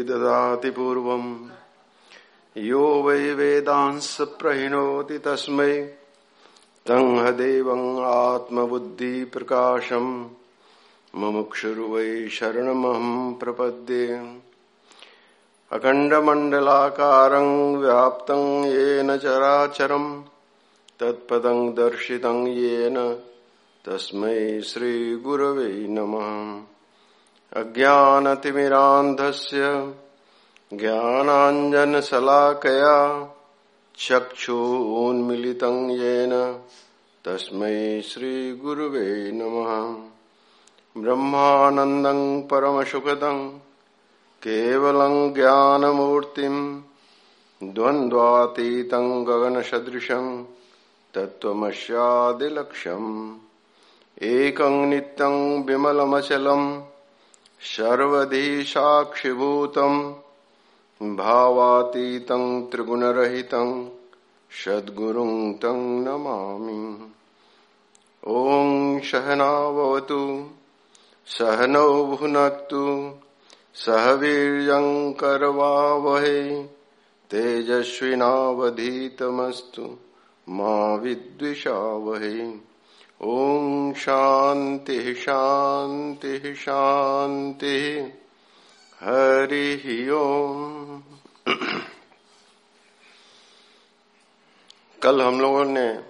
विदधाति पूर्वम्। यो वै वेदांस प्रहिणोति तस्मै तं देवम् आत्मबुद्धिप्रकाशम्। मुमुक्षुर्वै शरणमहम् प्रपद्ये। अखण्डमण्डलाकारम् व्याप्तम् येन चराचरम्। तत्पदम् दर्शितम् येन तस्मै श्रीगुरवे नमः। अज्ञानतिमिरान्धस्य ज्ञानाञ्जनशलाकया चक्षुन्मिलितम् येन तस्मै श्रीगुरुवे नमः। ब्रह्मानन्दम् परमसुखदम् केवलम् ज्ञानमूर्तिम् द्वन्द्वातीतम् गगनसदृशम् तत्त्वमस्यादिलक्ष्यम्। एकम् नित्यम् विमलमचलम् सर्वधी साक्षिभूतम् भावातीतम् त्रिगुणरहितम् सद्गुरुम् तम् नमामि। ॐ सहनावतु सहनौ भुनक्तु, सह वीर्यम् करवावहै, तेजस्विनावधीतमस्तु, मा विद्विषावहै। ॐ शांति शांति शांति। हरिः ओम। कल हम लोगों ने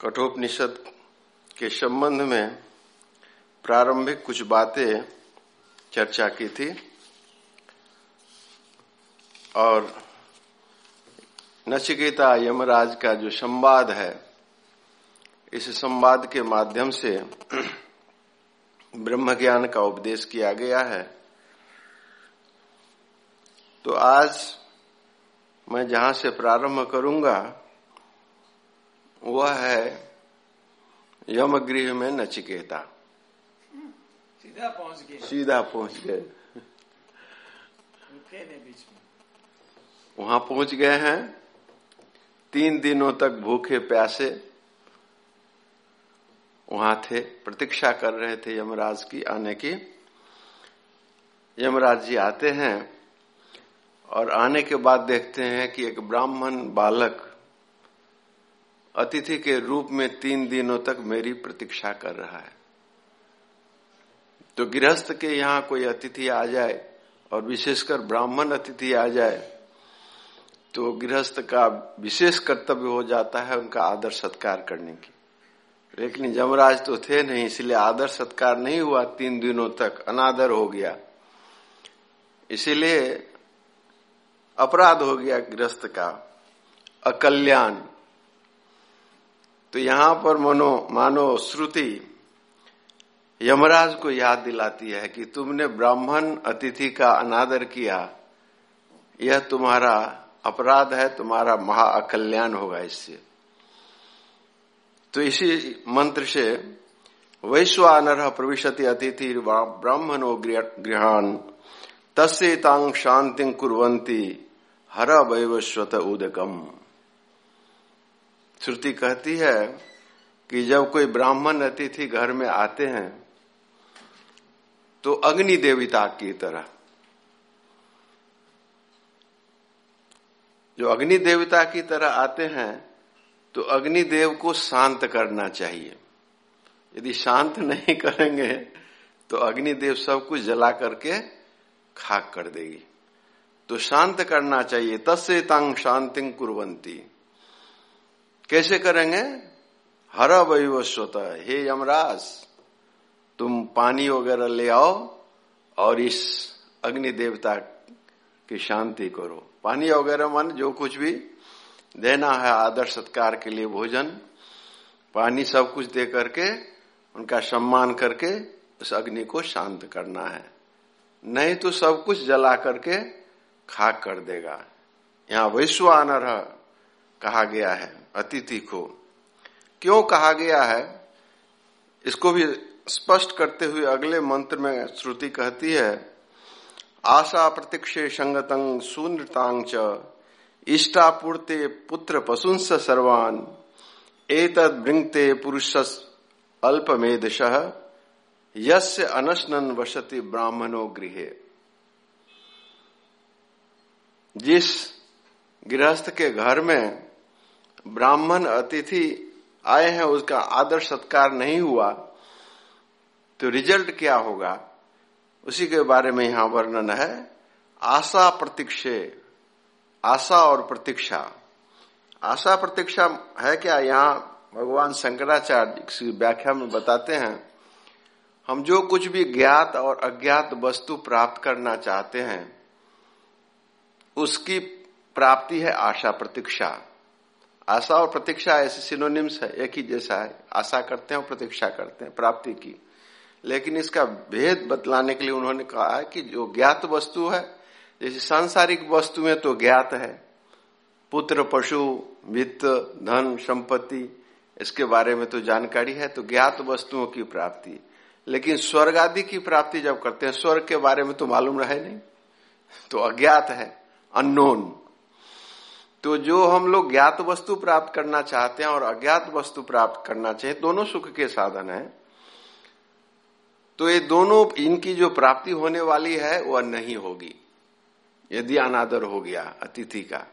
कठोपनिषद के संबंध में प्रारंभिक कुछ बातें चर्चा की थी और नचिकेता यमराज का जो संवाद है इस संवाद के माध्यम से ब्रह्म ज्ञान का उपदेश किया गया है। तो आज मैं जहाँ से प्रारंभ करूँगा वह है यम गृह में नचिकेता। सीधा पहुँच गए सीधा पहुँच गए। वहाँ पहुँच गए हैं। तीन दिनों तक भूखे प्यासे वहाँ थे, प्रतीक्षा कर रहे थे यमराज की आने की। यमराज जी आते हैं और आने के बाद देखते हैं कि एक ब्राह्मण बालक अतिथि के रूप में तीन दिनों तक मेरी प्रतीक्षा कर रहा है। तो गृहस्थ के यहाँ कोई अतिथि आ जाए और विशेषकर ब्राह्मण अतिथि आ जाए तो गृहस्थ का विशेष कर्तव्य हो जाता है उनका आदर सत्कार करने की। लेकिन जमराज तो थे नहीं, इसलिए आदर सत्कार नहीं हुआ, तीन दिनों तक अनादर हो गया। इसीलिए अपराध हो गया गृहस्थ का, अकल्याण। तो यहाँ पर मनो, मानो श्रुति यमराज को याद दिलाती है कि तुमने ब्राह्मण अतिथि का अनादर किया, यह तुम्हारा अपराध है, तुम्हारा महा अकल्याण होगा इससे। तो इसी मंत्र से वैश्वानर प्रविशति अतिथि ब्राह्मणो गृहान तस्तांग शांति कुरंती हर वैवस्वत उदकम। श्रुति कहती है कि जब कोई ब्राह्मण अतिथि घर में आते हैं तो अग्नि देवता की तरह जो अग्नि देवता की तरह आते हैं तो अग्निदेव को शांत करना चाहिए। यदि शांत नहीं करेंगे तो अग्निदेव सब कुछ जला करके खाक कर देगी। तो शांत करना चाहिए। तस्य तंग शांति कुरंती कैसे करेंगे? हर वैवस्वत हे यमराज, तुम पानी वगैरह ले आओ और इस अग्नि देवता की शांति करो। पानी वगैरह मन, जो कुछ भी देना है, आदर सत्कार के लिए भोजन, पानी सब कुछ दे करके, उनका सम्मान करके, उस अग्नि को शांत करना है। नहीं तो सब कुछ जला करके खाक कर देगा। यहाँ वैश्व वैश्वानर कहा गया है, अतिथि को। क्यों कहा गया है? इसको भी स्पष्ट करते हुए अगले मंत्र में श्रुति कहती है आशा प्रतीक्षे संगतंग शून्यतांग च, इष्टापूर्ते पुत्र पशुंस सर्वान, एतद भृंगते पुरुष अल्पमेदश यस्य अनशनन वसति ब्राह्मणो गृह। जिस गृहस्थ के घर में ब्राह्मण अतिथि आए हैं, उसका आदर सत्कार नहीं हुआ तो रिज़ल्ट क्या होगा? उसी के बारे में यहाँ वर्णन है, आशा प्रतीक्षे, आशा और प्रतीक्षा। आशा प्रतीक्षा है क्या? यहाँ भगवान शंकराचार्य की व्याख्या में बताते हैं, हम जो कुछ भी ज्ञात और अज्ञात वस्तु प्राप्त करना चाहते हैं, उसकी प्राप्ति है आशा प्रतीक्षा। आशा और प्रतीक्षा ऐसे सिनोनिम्स है, एक ही जैसा है। आशा करते हैं और प्रतीक्षा करते हैं, प्राप्ति की। लेकिन इसका भेद बतलाने के लिए उन्होंने कहा कि जो ज्ञात वस्तु है, जैसे सांसारिक वस्तु वस्तुएँ तो ज्ञात है। पुत्र, पशु, वित्त, धन, संपत्ति, इसके बारे में तो जानकारी है तो ज्ञात वस्तुओं की प्राप्ति। लेकिन स्वर्ग आदि की प्राप्ति जब करते हैं, स्वर्ग के बारे में तो मालूम रहे नहीं। तो अज्ञात है, अननोन। तो जो हम लोग ज्ञात वस्तु प्राप्त करना चाहते हैं और अज्ञात वस्तु प्राप्त करना चाहिए, दोनों सुख के साधन है। तो ये दोनों, इनकी जो प्राप्ति होने वाली है, वह नहीं होगी। यदि अनादर हो गया, अतिथि का।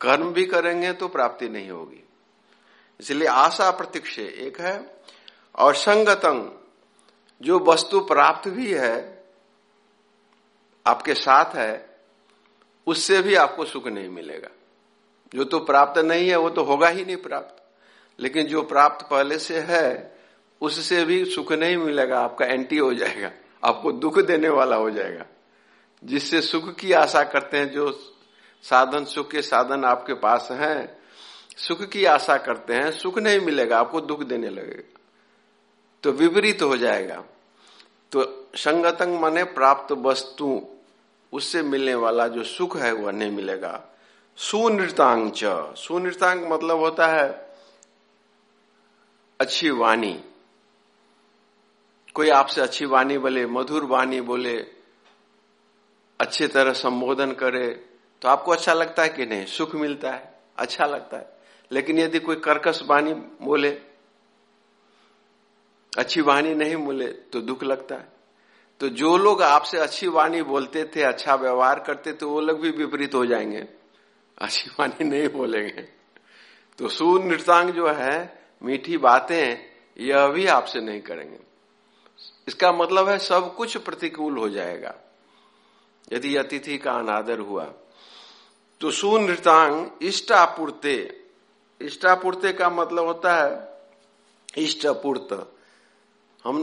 कर्म भी करेंगे तो प्राप्ति नहीं होगी। इसलिए आशा प्रतीक्षे एक है, और संगतंग, जो वस्तु प्राप्त भी है, आपके साथ है, उससे भी आपको सुख नहीं मिलेगा। जो तो प्राप्त नहीं है, वो तो होगा ही नहीं प्राप्त। लेकिन जो प्राप्त पहले से है उससे भी सुख नहीं मिलेगा, आपका एंटी हो जाएगा, आपको दुख देने वाला हो जाएगा। जिससे सुख की आशा करते हैं, जो साधन सुख के साधन आपके पास हैं, सुख की आशा करते हैं, सुख नहीं मिलेगा, आपको दुख देने लगेगा। तो विपरीत हो जाएगा। तो संगतंग माने प्राप्त वस्तु, उससे मिलने वाला जो सुख है, वह नहीं मिलेगा। सुनृतांग सुनृतांग मतलब होता है, अच्छी वाणी। कोई आपसे अच्छी वाणी बोले, मधुर वाणी बोले, अच्छी तरह संबोधन करे तो आपको अच्छा लगता है कि नहीं? सुख मिलता है अच्छा लगता है। लेकिन यदि कोई कर्कश वाणी बोले, अच्छी वाणी नहीं बोले तो दुख लगता है। तो जो लोग आपसे अच्छी वाणी बोलते थे अच्छा व्यवहार करते थे, वो लोग भी विपरीत हो जाएँगे। अच्छी वाणी नहीं बोलेंगे। तो सुनृतांग जो है, मीठी बातें, यह भी आपसे नहीं करेंगे। इसका मतलब है सब कुछ प्रतिकूल हो जाएगा। यदि अतिथि का अनादर हुआ तो सुनृतांग इष्टापूर्ते इष्टापूर्ते का मतलब होता है इष्टपूर्त। हम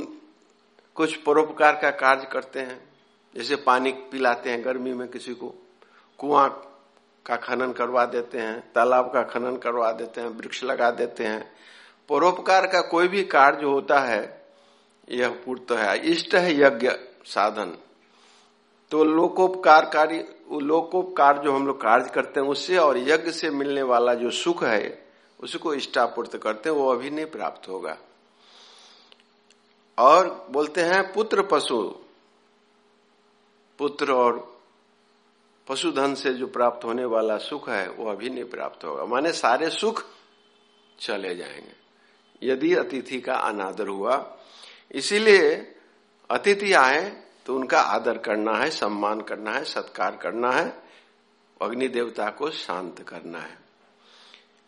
कुछ परोपकार का कार्य करते हैं, जैसे पानी पिलाते हैं गर्मी में किसी को, कुआँ का खनन करवा देते हैं, तालाब का खनन करवा देते हैं, वृक्ष लगा देते हैं। परोपकार का कोई भी कार्य होता है यह पूर्त है। इष्ट है यज्ञ साधन। तो लोकोपकार कार्य लोकोपकार जो हम लोग कार्य करते हैं उससे और यज्ञ से मिलने वाला जो सुख है, उसको इष्टापूर्त करते हैं, वो अभी नहीं प्राप्त होगा। और बोलते हैं पुत्र पशु। पुत्र और पशुधन से जो प्राप्त होने वाला सुख है, वो अभी नहीं प्राप्त होगा। माने सारे सुख चले जाएँगे। यदि अतिथि का अनादर हुआ इसीलिए अतिथि आए तो उनका आदर करना है, सम्मान करना है, सत्कार करना है, अग्नि देवता को शांत करना है।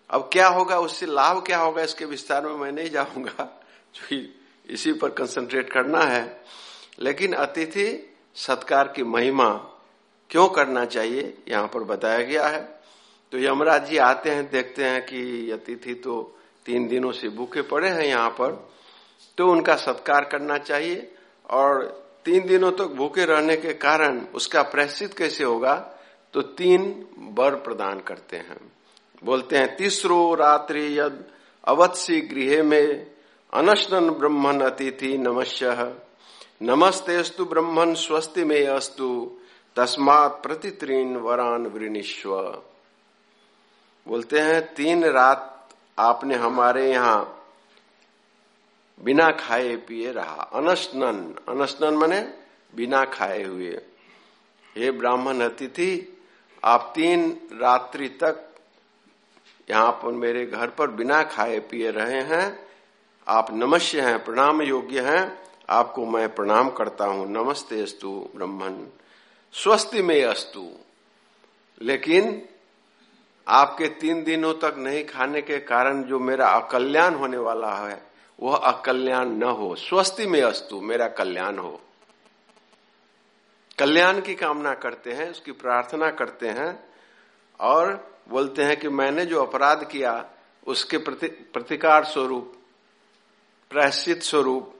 अब क्या होगा, उससे लाभ क्या होगा, इसके विस्तार में मैं नहीं जाऊँगा जो इसी पर कंसंट्रेट करना है। लेकिन अतिथि सत्कार की महिमा क्यों करना चाहिए, यहाँ पर बताया गया है। तो यमराज जी आते हैं, देखते हैं कि अतिथि तो तीन दिनों से भूखे पड़े हैं यहाँ पर। तो उनका सत्कार करना चाहिए और तीन दिनों तक तो भूखे रहने के कारण उसका प्रश्चित कैसे होगा तो तीन वर प्रदान करते हैं। बोलते हैं, तीसरो रात्रि यद अवत्सी गृह में अनशन ब्रह्मण अतिथि नमस्य नमस्तेस्तु ब्रह्मण स्वस्ति में अस्तु। तस्मात प्रतित्रीन वरान वृणीश्व बोलते हैं, तीन रात आपने हमारे यहाँ बिना खाए पिए रहा। अनशनन अनशनन मने बिना खाए हुए। हे ब्राह्मण अतिथि, आप तीन रात्रि तक यहाँ पर मेरे घर पर बिना खाए पिए रहे हैं। आप नमस्य हैं, प्रणाम योग्य हैं। आपको मैं प्रणाम करता हूँ। नमस्ते अस्तु ब्रह्मन। स्वस्ति में अस्तु। लेकिन आपके तीन दिनों तक नहीं खाने के कारण जो मेरा अकल्याण होने वाला है वह अकल्याण न हो। स्वस्ति में अस्तु मेरा कल्याण हो। कल्याण की कामना करते हैं उसकी प्रार्थना करते हैं और बोलते हैं कि मैंने जो अपराध किया उसके प्रति, प्रतिकार स्वरूप प्रायश्चित स्वरूप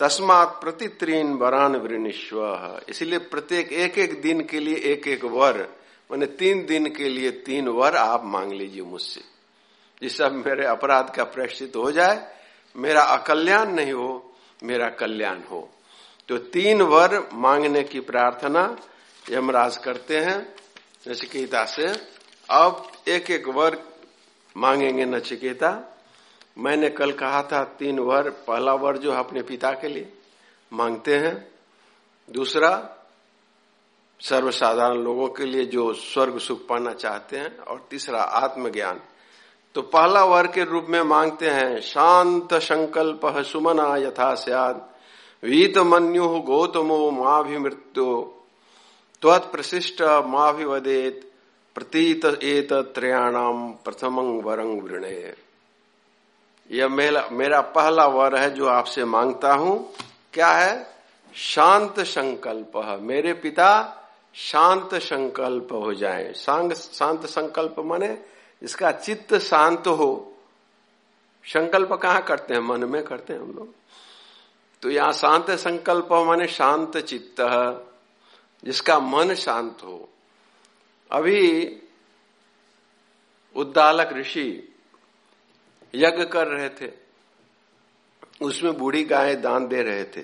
तस्मात प्रतित्रीन वरान वृणिश्व इसलिए प्रत्येक एक एक दिन के लिए एक एक वर मैंने तीन दिन के लिए तीन वर आप मांग लीजिए मुझसे जिससे मेरे अपराध का प्रायश्चित हो जाए मेरा अकल्याण नहीं हो, मेरा कल्याण हो। तो तीन वर मांगने की प्रार्थना यमराज करते हैं, नचिकेता से। अब एक एक वर मांगेंगे नचिकेता। मैंने कल कहा था, तीन वर, पहला वर जो अपने पिता के लिए मांगते हैं। दूसरा, सर्वसाधारण लोगों के लिए जो स्वर्ग सुख पाना चाहते हैं। और तीसरा, आत्मज्ञान। तो पहला वर के रूप में मांगते हैं, शांत संकल्प सुमना यथा सद वीत मनु गौतमो माभिमृत्यो। त्वत्प्रशिष्ट माभिवदेत। प्रतीत एत त्रयाणाम प्रथम वरंग वृणे। यह मेरा पहला वर है जो आपसे माँगता हूँ। क्या है? शांत संकल्प। मेरे पिता शांत संकल्प हो जाए। शांत संकल्प माने इसका चित्त शांत हो। संकल्प कहाँ करते हैं? मन में करते हैं हम लोग। तो यहाँ शांत संकल्प माने शांत चित्त जिसका मन शांत हो। अभी उद्दालक ऋषि यज्ञ कर रहे थे। उसमें बूढ़ी गाय दान दे रहे थे।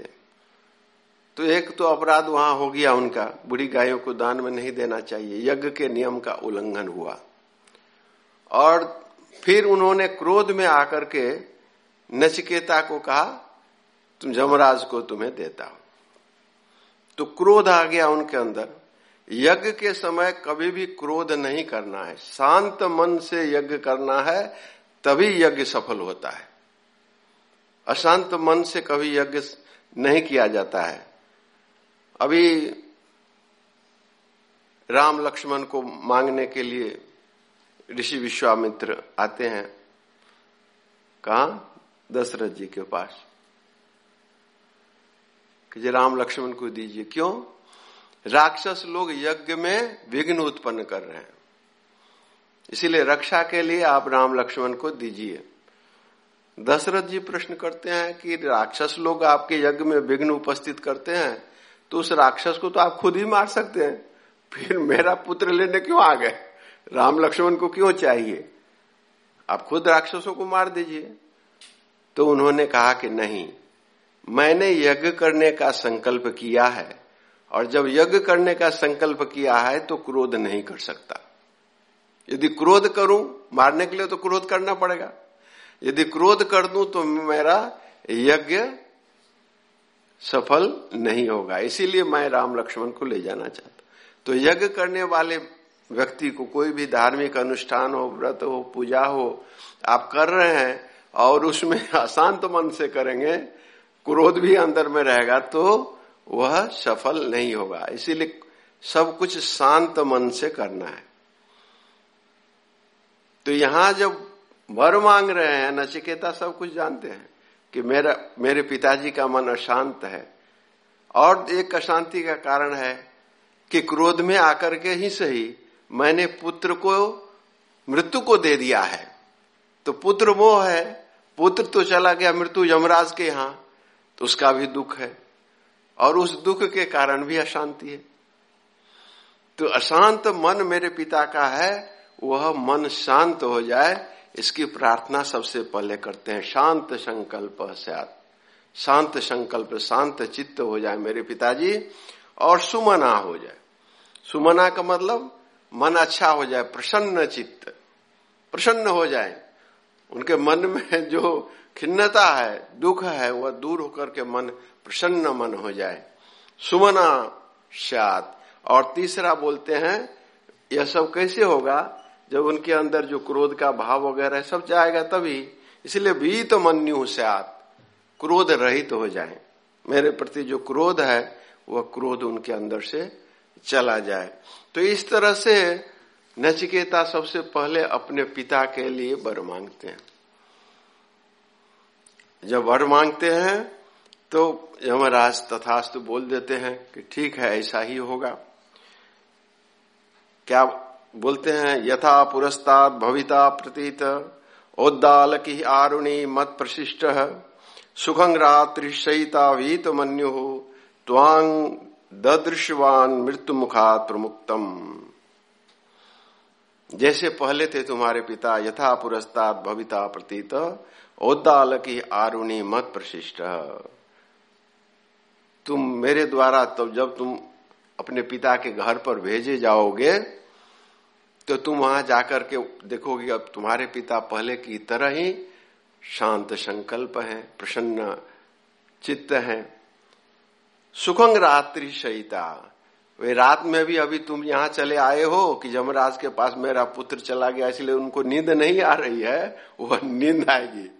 तो एक तो अपराध वहाँ हो गया उनका। बूढ़ी गायों को दान में नहीं देना चाहिए। यज्ञ के नियम का उल्लंघन हुआ। और फिर उन्होंने क्रोध में आकर के नचिकेता को कहा, तुम जमराज को तुम्हें देता हूँ। तो क्रोध आ गया उनके अंदर। यज्ञ के समय कभी भी क्रोध नहीं करना है। शांत मन से यज्ञ करना है, तभी यज्ञ सफल होता है। अशांत मन से कभी यज्ञ नहीं किया जाता है। अभी राम लक्ष्मण को मांगने के लिए ऋषि विश्वामित्र आते हैं, कहा? दशरथ जी के पास। कि राम लक्ष्मण को दीजिए, क्यों? राक्षस लोग यज्ञ में विघ्न उत्पन्न कर रहे हैं। इसीलिए रक्षा के लिए आप राम लक्ष्मण को दीजिए। दशरथ जी प्रश्न करते हैं कि राक्षस लोग आपके यज्ञ में विघ्न उपस्थित करते हैं तो उस राक्षस को तो आप खुद ही मार सकते हैं। फिर मेरा पुत्र लेने क्यों आ गए? राम लक्ष्मण को क्यों चाहिए? आप खुद राक्षसों को मार दीजिए। तो उन्होंने कहा कि नहीं, मैंने यज्ञ करने का संकल्प किया है, और जब यज्ञ करने का संकल्प किया है तो क्रोध नहीं कर सकता। यदि क्रोध करूँ, मारने के लिए तो क्रोध करना पड़ेगा। यदि क्रोध कर दूँ तो मेरा यज्ञ सफल नहीं होगा। इसीलिए मैं राम लक्ष्मण को ले जाना चाहता। तो यज्ञ करने वाले व्यक्ति को कोई भी धार्मिक अनुष्ठान हो, व्रत हो, पूजा हो, आप कर रहे हैं और उसमें अशांत मन से करेंगे, क्रोध भी अंदर में रहेगा तो वह सफल नहीं होगा। इसीलिए सब कुछ शांत मन से करना है। तो यहाँ जब वर मांग रहे हैं, नचिकेता सब कुछ जानते हैं कि मेरा, मेरे पिताजी का मन अशांत है। और एक अशांति का कारण है कि क्रोध में आकर के ही सही मैंने पुत्र को, मृत्यु को दे दिया है। तो पुत्र वो है, पुत्र तो चला गया मृत्यु यमराज के यहाँ तो उसका भी दुख है। और उस दुख के कारण भी अशांति है। तो अशांत मन मेरे पिता का है, वह मन शांत हो जाए, इसकी प्रार्थना सबसे पहले करते हैं। शांत संकल्प शांत संकल्प, शांत चित्त हो जाए मेरे पिताजी, और सुमना हो जाए। सुमना का मतलब मन अच्छा हो जाए, प्रसन्न चित्त, प्रसन्न हो जाए। उनके मन में जो खिन्नता है, दुख है, वह दूर होकर के मन, प्रसन्न मन हो जाए। सुमना शात और तीसरा बोलते हैं, यह सब कैसे होगा? जब उनके अंदर जो क्रोध का भाव वगैरह सब जाएगा तभी। इसलिए वीत तो मन्यु सात क्रोध रहित तो हो जाए। मेरे प्रति जो क्रोध है, वह क्रोध उनके अंदर से चला जाए। तो इस तरह से नचिकेता सबसे पहले अपने पिता के लिए वर मांगते हैं। जब वर मांगते हैं तो यमराज तथास्तु बोल देते हैं कि ठीक है, ऐसा ही होगा। क्या बोलते हैं, यथा पुरस्ताद भविता प्रतीत ओद्दाल की आरुणी मत प्रशिष्ट सुखंग रात्रिशयिता वीत मन्यु त्वांग ददृशवान मृत्यु मुखात प्रमुक्तम। जैसे पहले थे तुम्हारे पिता यथा पुरस्ताद भविता प्रतीत ओद्दाल की आरुणी मत प्रशिष्ट। तुम मेरे द्वारा तब तो जब तुम अपने पिता के घर पर भेजे जाओगे तो तुम वहाँ जाकर के देखोगे, अब तुम्हारे पिता पहले की तरह ही शांत संकल्प है, प्रसन्न चित्त है। सुखंग रात्रि सहिता। वे रात में भी अभी तुम यहाँ चले आए हो कि जमराज के पास मेरा पुत्र चला गया, इसलिए उनको नींद नहीं आ रही है, वह नींद आएगी।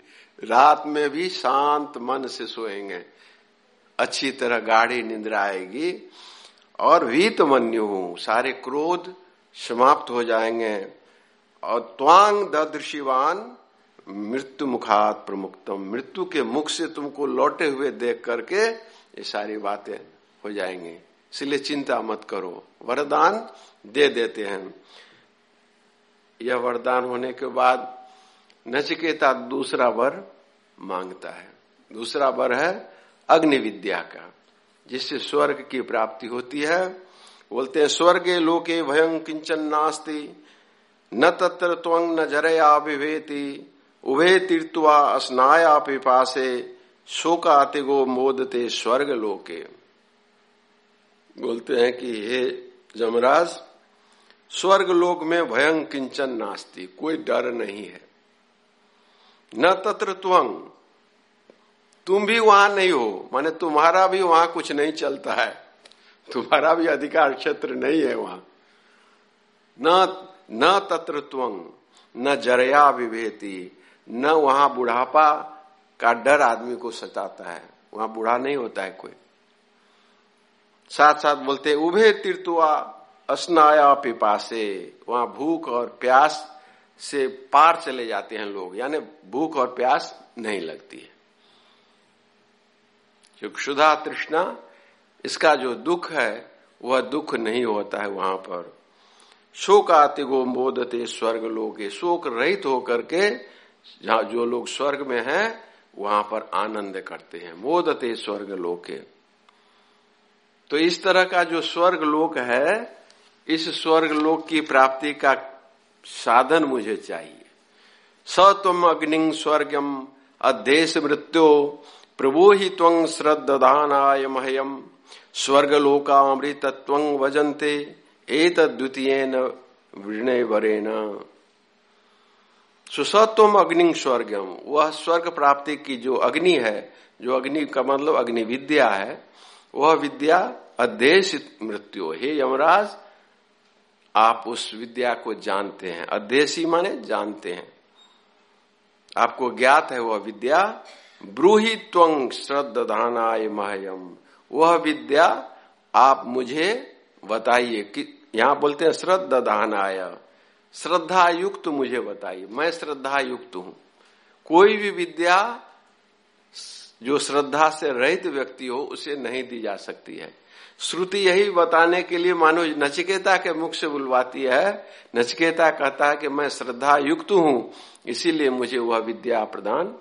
रात में भी शांत मन से सोएँगे। अच्छी तरह गाढ़ी निंद्रा आएगी और वीत मन्यु सारे क्रोध समाप्त हो जाएँगे। और त्वांग दृशिवान मृत्यु मुखात प्रमुखतम। मृत्यु के मुख से तुमको लौटे हुए देख करके ये सारी बातें हो जाएँगी। इसलिए चिंता मत करो। वरदान दे देते हैं। यह वरदान होने के बाद नचिकेता दूसरा वर माँगता है। दूसरा वर है अग्नि विद्या का, जिससे स्वर्ग की प्राप्ति होती है। बोलते हैं, स्वर्गे लोके भयं किंचन नास्ति, न तत्र त्वंग न जरया विभेति, उभे तीर्थवा स्नाया पिपासे शोकातिगो मोदते स्वर्ग लोके। बोलते हैं कि हे जमराज, स्वर्ग लोक में भयं किंचन नास्ती, कोई डर नहीं है। न तत्र त्वंग तुम भी वहाँ नहीं हो, माने तुम्हारा भी वहाँ कुछ नहीं चलता है। तुम्हारा भी अधिकार क्षेत्र नहीं है वहाँ। न न तत्र त्वंग न जरया विभेती, न वहाँ बुढ़ापा का डर आदमी को सताता है। वहाँ बूढ़ा नहीं होता है कोई। साथ साथ बोलते उभे तीर्थुआ स्नाया पिपासे। वहाँ भूख और प्यास से पार चले जाते हैं लोग। यानी भूख और प्यास नहीं लगती है। जो क्षुधा तृष्णा, इसका जो दुख है, वह दुख नहीं होता है वहाँ पर। शोक आते आतिगो मोदते स्वर्ग लोग शोक रहित होकर के जो लोग स्वर्ग में हैं वहाँ पर आनंद करते हैं। मोदते स्वर्ग लोके। तो इस तरह का जो स्वर्ग लोक है, इस स्वर्ग लोक की प्राप्ति का साधन मुझे चाहिए। स तुम अग्नि स्वर्गम अध्येश मृत्यो, प्रभु ही त्वं श्रद्धानाय महयम स्वर्गलोकामृतत्व वजंते एक द्वितीय वृणय वरेण सुसत्वम अग्नि स्वर्गम। वह स्वर्ग प्राप्ति की जो अग्नि है, जो अग्नि का मतलब अग्नि विद्या है, वह विद्या अध्यय मृत्यु। हे यमराज, आप उस विद्या को जानते हैं। अध्ययसी माने जानते हैं। आपको ज्ञात है वह विद्या, ब्रूही त्वंग श्रद्धानाय महयम। वह विद्या आप मुझे बताइए कि यहाँ बोलते हैं श्रद्धानाय श्रद्धा युक्त मुझे बताइए। मैं श्रद्धा युक्त हूँ। कोई भी विद्या जो श्रद्धा से रहित व्यक्ति हो, उसे नहीं दी जा सकती है। श्रुति यही बताने के लिए मानो नचिकेता के मुख से बुलवाती है। नचिकेता कहता है कि मैं श्रद्धा युक्त हूँ, इसीलिए मुझे वह विद्या प्रदान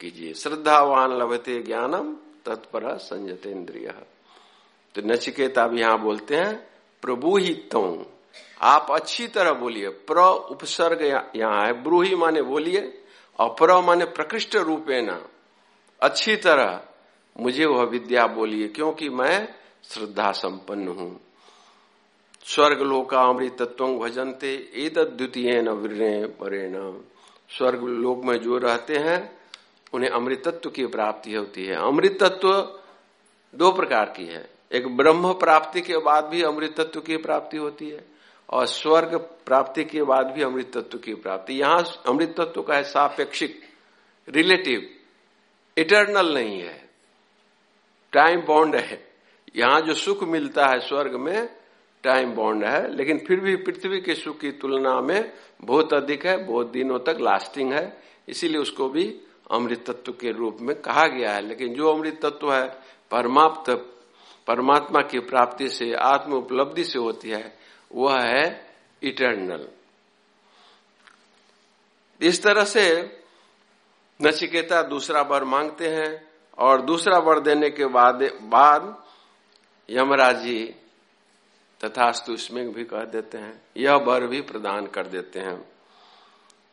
कीजिए। श्रद्धावान लभते ज्ञानम तत्पर संजतेन्द्रिय तो नचिकेता भी यहाँ बोलते हैं प्रभु ही तुम आप अच्छी तरह बोलिए, प्र उपसर्ग यहाँ है, ब्रूही माने बोलिए, और प्र माने प्रकृष्ट रूपे न। अच्छी तरह मुझे वह विद्या बोलिए, क्योंकि मैं श्रद्धा संपन्न हूँ। स्वर्ग लोका अमृत तत्व भजनते एक द्वितीय न स्वर्ग लोक में जो रहते हैं, उन्हें अमृतत्व की प्राप्ति होती है। अमृतत्व दो प्रकार की है। एक ब्रह्म प्राप्ति के बाद भी अमृतत्व की प्राप्ति होती है। और स्वर्ग प्राप्ति के बाद भी अमृत तत्व की प्राप्ति। यहाँ अमृत तत्व का है सापेक्षिक रिलेटिव इटर्नल नहीं है। टाइम बॉन्ड है। यहाँ जो सुख मिलता है स्वर्ग में टाइम बॉन्ड है। लेकिन फिर भी पृथ्वी के सुख की तुलना में बहुत अधिक है, बहुत दिनों तक लास्टिंग है। इसीलिए उसको भी अमृत तत्व के रूप में कहा गया है। लेकिन जो अमृत तत्व है, परमाप्त, परमात्मा की प्राप्ति से, आत्म उपलब्धि से होती है वह है इटर्नल इस तरह से नचिकेता दूसरा वर मांगते हैं और दूसरा वर देने के बाद बाद यमराज जी तथास्तु इसमें भी कह देते हैं, यह वर भी प्रदान कर देते हैं।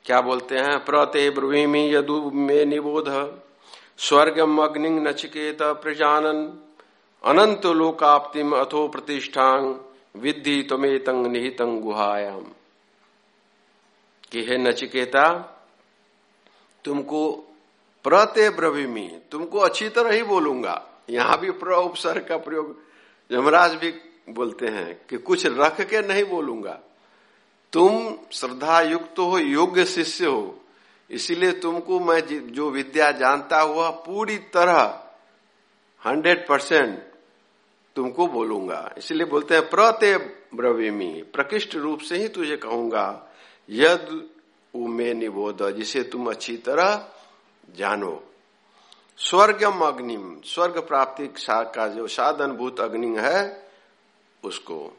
क्या बोलते हैं? प्रते ब्रवीमी यदु में निबोध, स्वर्गम अग्नि नचिकेत प्रजानन अनंत लोकाप्तिम अथो प्रतिष्ठांग विद्धि तमेतंग निहितंग गुहायाम। कि हे नचिकेता, तुमको प्रते ब्रवीमी तुमको अच्छी तरह ही बोलूँगा। यहाँ भी प्र उपसर्ग का प्रयोग यमराज भी बोलते हैं कि कुछ रख के नहीं बोलूँगा। तुम श्रद्धा युक्त हो, योग्य शिष्य हो। इसीलिए तुमको मैं जो विद्या जानता हुआ पूरी तरह हंड्रेड परसेंट तुमको बोलूँगा। इसलिए बोलते हैं, प्रते ब्रवीमी, प्रकृष्ट रूप से ही तुझे कहूँगा। यद उमे निबोध, जिसे तुम अच्छी तरह जानो। स्वर्गम अग्निम, स्वर्ग प्राप्ति का जो साधन भूत अग्नि है, उसको।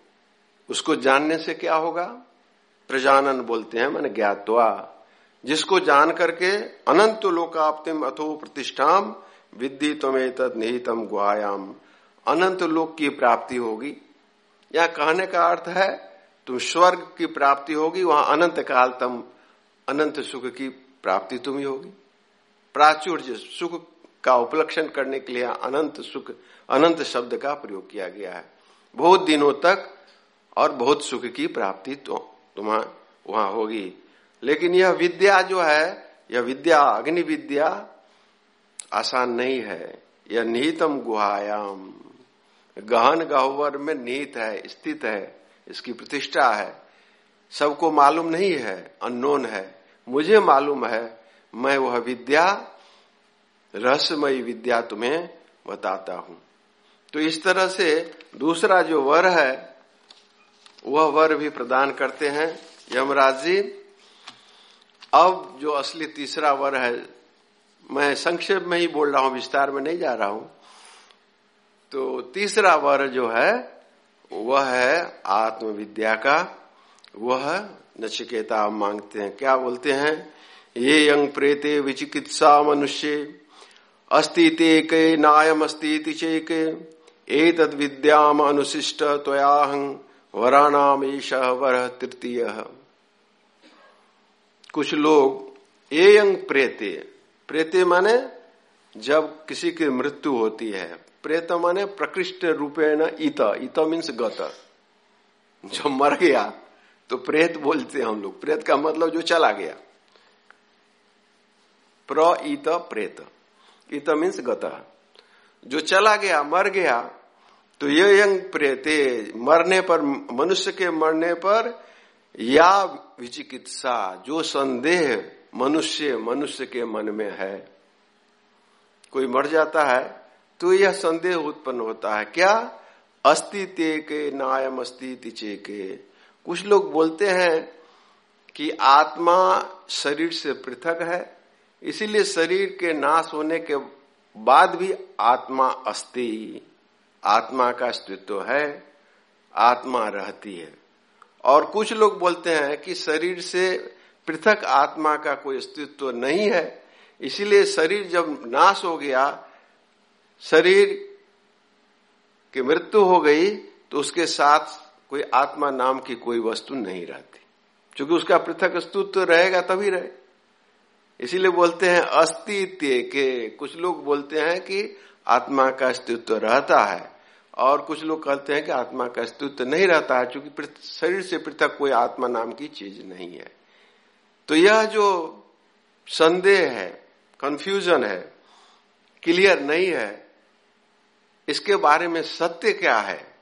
उसको जानने से क्या होगा? प्रजानन बोलते हैं, मैंने ज्ञातवा। जिसको जान करके अनंत लोकाप्तिम अथो प्रतिष्ठाम, विद्धि तमे तद निहितम गुहायाम। अनंत लोक की प्राप्ति होगी। या कहने का अर्थ है, तुम स्वर्ग की प्राप्ति होगी, वहाँ अनंत काल तम अनंत सुख की प्राप्ति तुम्ही होगी। प्राचुर्य सुख का उपलक्षण करने के लिए अनंत सुख, अनंत शब्द का प्रयोग किया गया है। बहुत दिनों तक और बहुत सुख की प्राप्ति तो तुम्हारा वहाँ होगी। लेकिन यह विद्या जो है, यह विद्या अग्नि विद्या आसान नहीं है। यह निहितम गुहायाम। गहन गहवर में निहित है, स्थित है, इसकी प्रतिष्ठा है। सबको मालूम नहीं है, अननोन है। मुझे मालूम है, मैं वह विद्या, रहस्यमयी विद्या तुम्हें बताता हूँ। तो इस तरह से दूसरा जो वर है, वह वर भी प्रदान करते हैं यमराज जी। अब जो असली तीसरा वर है, मैं संक्षेप में ही बोल रहा हूँ, विस्तार में नहीं जा रहा हूँ। तो तीसरा वर जो है, वह है आत्मविद्या का। वह नचिकेता मांगते हैं। क्या बोलते हैं? ये यंग प्रेते विचिकित्सा मनुष्य अस्ति के नायम अस्ती ए तद विद्याम अनुशिष्ट त्वयाहं वराणाम ईश वर तृतीय। कुछ लोग ए यंग प्रेते प्रेते माने जब किसी की मृत्यु होती है प्रेत माने प्रकृष्ट रूपेण इत इत मीन्स गत। जो मर गया तो प्रेत बोलते हम लोग। प्रेत का मतलब जो चला गया। प्र इत प्रेत। इत मीन्स गत। जो चला गया, मर गया तो ये यंग प्रेते मरने पर, मनुष्य के मरने पर, या विचिकित्सा, जो संदेह मनुष्य मनुष्य के मन में है, कोई मर जाता है तो यह संदेह उत्पन्न होता है। क्या? अस्तित्व के नायम अस्तित्व चे के कुछ लोग बोलते हैं कि आत्मा शरीर से पृथक है, इसीलिए शरीर के नाश होने के बाद भी आत्मा अस्थि आत्मा का अस्तित्व है, आत्मा रहती है। और कुछ लोग बोलते हैं कि शरीर से पृथक आत्मा का कोई अस्तित्व नहीं है, इसीलिए शरीर जब नाश हो गया शरीर की मृत्यु हो गई तो उसके साथ कोई आत्मा नाम की कोई वस्तु नहीं रहती। क्योंकि उसका पृथक अस्तित्व रहेगा तभी रहे। इसीलिए बोलते हैं अस्तित्व के कुछ लोग बोलते हैं कि आत्मा का अस्तित्व रहता है और कुछ लोग कहते हैं कि आत्मा का अस्तित्व नहीं रहता है, क्योंकि शरीर से पृथक कोई आत्मा नाम की चीज़ नहीं है। तो यह जो संदेह है कंफ्यूजन है क्लियर नहीं है इसके बारे में सत्य क्या है?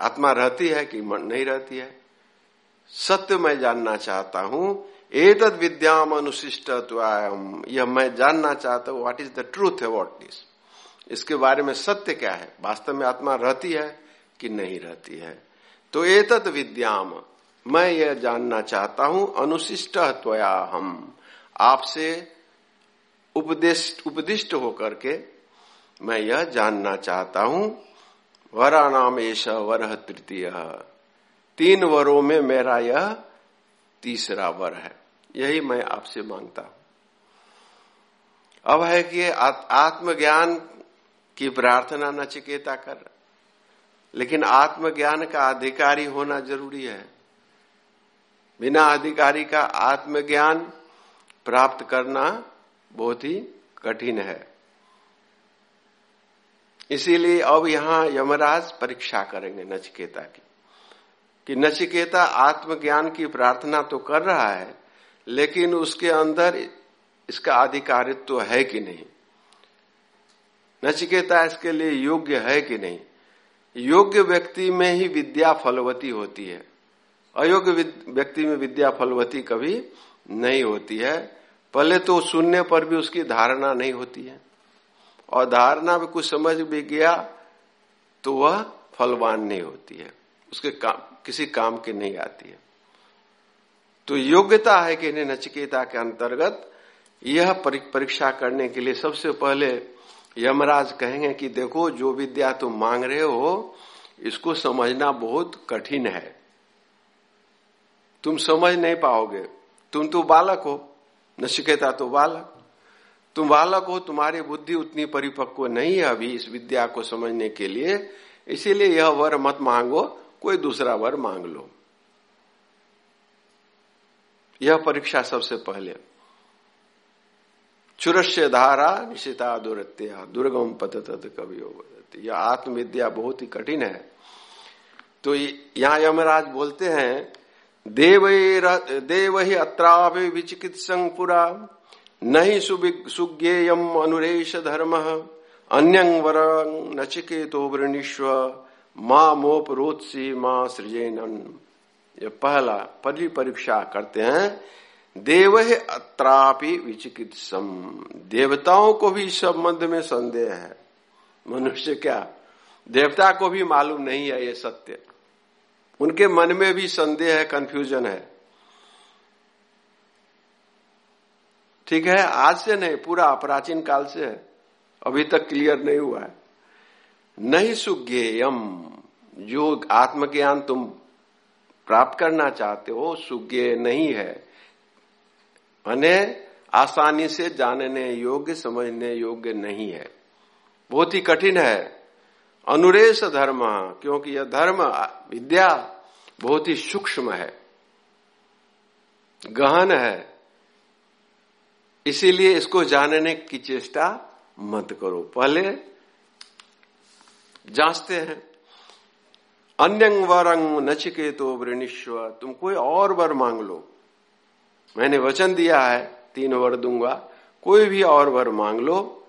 आत्मा रहती है कि मन नहीं रहती है? सत्य मैं जानना चाहता हूँ। एतद विद्याम अनुशिष्ट यह मैं जानना चाहता हूँ व्हाट इज़ द ट्रूथ है अबाउट दिस इसके बारे में सत्य क्या है? वास्तव में आत्मा रहती है कि नहीं रहती है? तो एतद विद्याम। मैं यह जानना चाहता हूँ अनुशिष्ट त्वया हम आपसे उपदिष्ट होकर के मैं यह जानना चाहता हूँ वरा नाम एश वर तृतीय। तीन वरों में मेरा यह तीसरा वर है। यही मैं आपसे माँगता हूँ। अब है कि आत्मज्ञान की प्रार्थना नचिकेता कर। लेकिन आत्मज्ञान का अधिकारी होना ज़रूरी है। बिना अधिकारी का आत्मज्ञान प्राप्त करना बहुत ही कठिन है। इसीलिए अब यहाँ यमराज परीक्षा करेंगे नचिकेता की। कि नचिकेता आत्मज्ञान की प्रार्थना तो कर रहा है, लेकिन उसके अंदर इसका अधिकारित्व तो है कि नहीं। नचिकेता इसके लिए योग्य है कि नहीं? योग्य व्यक्ति में ही विद्या फलवती होती है। अयोग्य व्यक्ति में विद्या फलवती कभी नहीं होती है। पहले तो सुनने पर भी उसकी धारणा नहीं होती है। और धारणा में कुछ समझ भी गया तो वह फलवान नहीं होती है। उसके काम, किसी काम की नहीं आती है। तो योग्यता है कि इन्हें नचिकेता के अंतर्गत यह परीक्षा करने के लिए सबसे पहले यमराज कहेंगे कि देखो, जो विद्या तुम मांग रहे हो, इसको समझना बहुत कठिन है। तुम समझ नहीं पाओगे। तुम तो बालक हो, नचिकेता तो बालक। तुम बालक हो, तुम्हारी बुद्धि उतनी परिपक्व नहीं है अभी इस विद्या को समझने के लिए। इसीलिए यह वर मत मांगो, कोई दूसरा वर मांग लो। यह परीक्षा सबसे पहले। चुरस्य धारा निशिता दुरत्या, दुर्गम पत कवि यह आत्मविद्या बहुत ही कठिन है। तो यहाँ यमराज बोलते हैं देव देव ही अत्रापि विचिकित्सं पुरा। नहीं सुज्ञेयम अनुरेश धर्म। अन्यं वर नचिकेतो वृणीश्व माँ मोपरोत्सी माँ सृजन ये पहला पहली परीक्षा करते हैं। देव अत्रापि विचिकित्सम। देवताओं को भी इस संबंध में संदेह है। मनुष्य क्या? देवता को भी मालूम नहीं है ये सत्य। उनके मन में भी संदेह है कंफ्यूजन है। ठीक है, आज से नहीं, पूरा प्राचीन काल से है। अभी तक क्लियर नहीं हुआ है। नहीं सुज्ञेयम, जो आत्मज्ञान तुम प्राप्त करना चाहते हो सुज्ञ नहीं है। अने आसानी से जानने योग्य, समझने योग्य नहीं है। बहुत ही कठिन है। अनुरेश धर्म, क्योंकि यह धर्म, विद्या बहुत ही सूक्ष्म है। गहन है। इसीलिए इसको जानने की चेष्टा मत करो। पहले जांचते हैं। अन्यंग वरंग नचिके तो वृणीश्व तुम कोई और वर मांग लो। मैंने वचन दिया है, तीन वर दूँगा। कोई भी और वर मांग लो।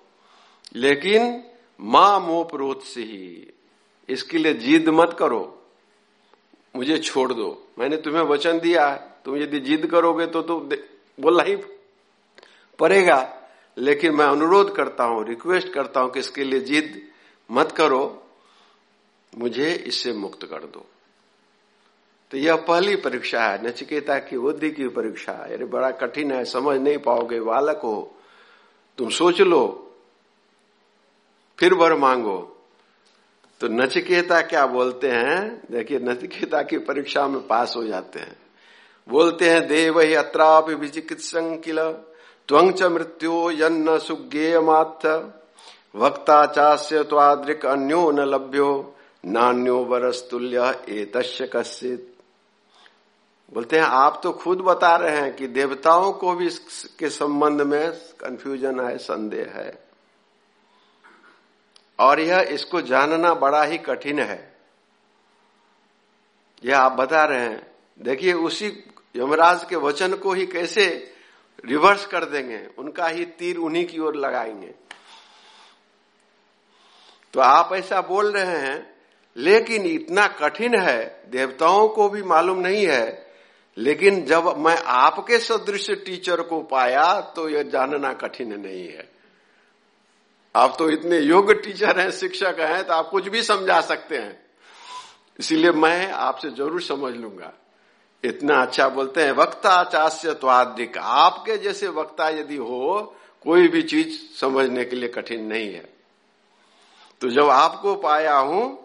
लेकिन माँ मोह से ही। इसके लिए जिद मत करो। मुझे छोड़ दो। मैंने तुम्हें वचन दिया है। तुम यदि जिद करोगे तो तो बोलना ही पड़ेगा। लेकिन मैं अनुरोध करता हूँ रिक्वेस्ट करता हूँ कि इसके लिए जिद मत करो। मुझे इससे मुक्त कर दो। तो यह पहली परीक्षा है, नचिकेता की बुद्धि की परीक्षा है। अरे बड़ा कठिन है, समझ नहीं पाओगे, बालक हो। तुम सोच लो, फिर वर मांगो। तो नचिकेता क्या बोलते हैं? देखिए, नचिकेता की परीक्षा में पास हो जाते हैं। बोलते हैं देव ही अत्रापि विचिकित्सं किल त्वंग च मृत्यो यन्न सुज्ञेय मात्र वक्ता चास्य त्वाद्रिक अन्यो न लभ्यो नान्यो वरस्तुल्य एतस्य कश्चित। बोलते हैं, आप तो खुद बता रहे हैं कि देवताओं को भी इसके संबंध में कंफ्यूजन है, संदेह है। और यह इसको जानना बड़ा ही कठिन है। यह आप बता रहे हैं। देखिए, उसी यमराज के वचन को ही कैसे रिवर्स कर देंगे, उनका ही तीर उन्हीं की ओर लगाएँगे। तो आप ऐसा बोल रहे हैं, लेकिन इतना कठिन है, देवताओं को भी मालूम नहीं है, लेकिन जब मैं आपके सदृश टीचर को पाया तो यह जानना कठिन नहीं है। आप तो इतने योग्य टीचर हैं, शिक्षक हैं तो आप कुछ भी समझा सकते हैं। इसीलिए मैं आपसे ज़रूर समझ लूँगा। इतना अच्छा बोलते हैं वक्ता चास्य त्वाधिक। आपके जैसे वक्ता यदि हो, कोई भी चीज़ समझने के लिए कठिन नहीं है। तो जब आपको पाया हूँ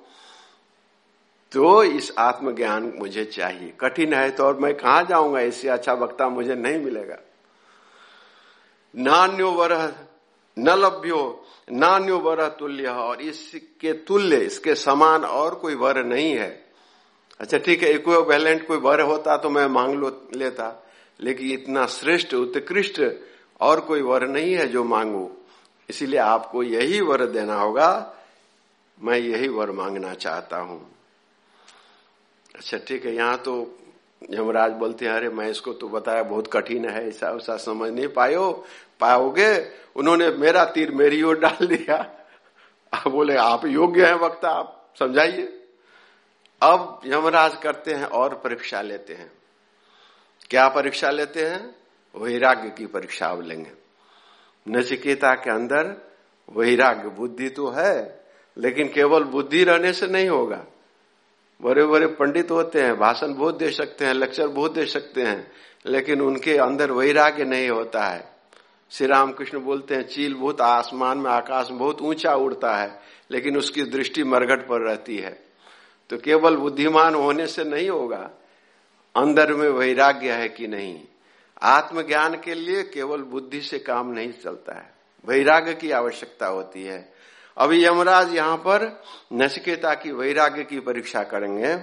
तो इस आत्मज्ञान मुझे चाहिए। कठिन है तो और मैं कहा जाऊँगा? इससे अच्छा वक्ता मुझे नहीं मिलेगा। नान्यो वर न लभ्यो नान्यो वर तुल्य। और इसके तुल्य, इसके समान और कोई वर नहीं है। अच्छा ठीक है इक्विवेलेंट कोई वर होता तो मैं मांग लो, लेता। लेकिन इतना श्रेष्ठ, उत्कृष्ट और कोई वर नहीं है जो मांगू। इसीलिए आपको यही वर देना होगा। मैं यही वर मांगना चाहता हूँ। अच्छा ठीक है, यहाँ तो यमराज बोलते हैं, अरे, मैं इसको तो बताया, बहुत कठिन है, ऐसा वैसा समझ नहीं पायो, पाओगे? उन्होंने मेरा तीर मेरी ओर डाल दिया। बोले, आप योग्य हैं वक्ता, आप समझाइए। अब यमराज करते हैं और परीक्षा लेते हैं। क्या परीक्षा लेते हैं? वैराग्य की परीक्षा अब लेंगे। नचिकेता के अंदर वैराग्य बुद्धि तो है, लेकिन केवल बुद्धि रहने से नहीं होगा। बड़े बड़े पंडित होते हैं, भाषण बहुत दे सकते हैं, लेक्चर बहुत दे सकते हैं, लेकिन उनके अंदर वैराग्य नहीं होता है। श्री रामकृष्ण बोलते हैं, चील बहुत आसमान में आकाश बहुत ऊँचा उड़ता है, लेकिन उसकी दृष्टि मरघट पर रहती है। तो केवल बुद्धिमान होने से नहीं होगा। अंदर में वैराग्य है कि नहीं? आत्मज्ञान के लिए केवल बुद्धि से काम नहीं चलता है। वैराग्य की आवश्यकता होती है। अभी यमराज यहाँ पर नचिकेता की वैराग्य की परीक्षा करेंगे।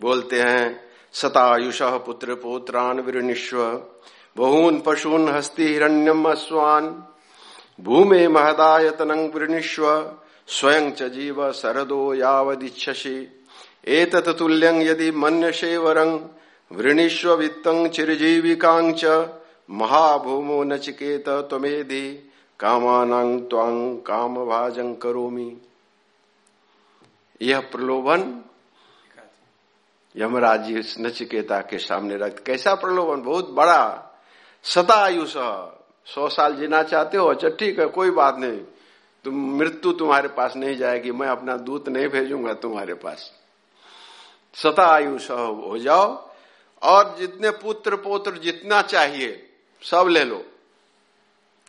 बोलते हैं, सतायुष पुत्र पोत्रान विनिश्व बहून पशून हस्ती हिरण्यम अश्वान, भूमे महदायतन वृणीष्व स्वयं च जीव सरदो एतत् तुल्यं यदि मन्यसे वरं वृणीष्व वित्तं चिरजीविकां च। महाभूमो नचिकेत त्वमेधि कामानांग त्वांग काम भाजं करोमी। यह प्रलोभन यमराज जी नचिकेता के सामने रख कैसा प्रलोभन? बहुत बड़ा सतायुष सौ साल जीना चाहते हो? अच्छा ठीक है, कोई बात नहीं। तुम मृत्यु तुम्हारे पास नहीं जाएगी, मैं अपना दूत नहीं भेजूँगा तुम्हारे पास। सतायुष हो जाओ, और जितने पुत्र पोत्र जितना चाहिए, सब ले लो।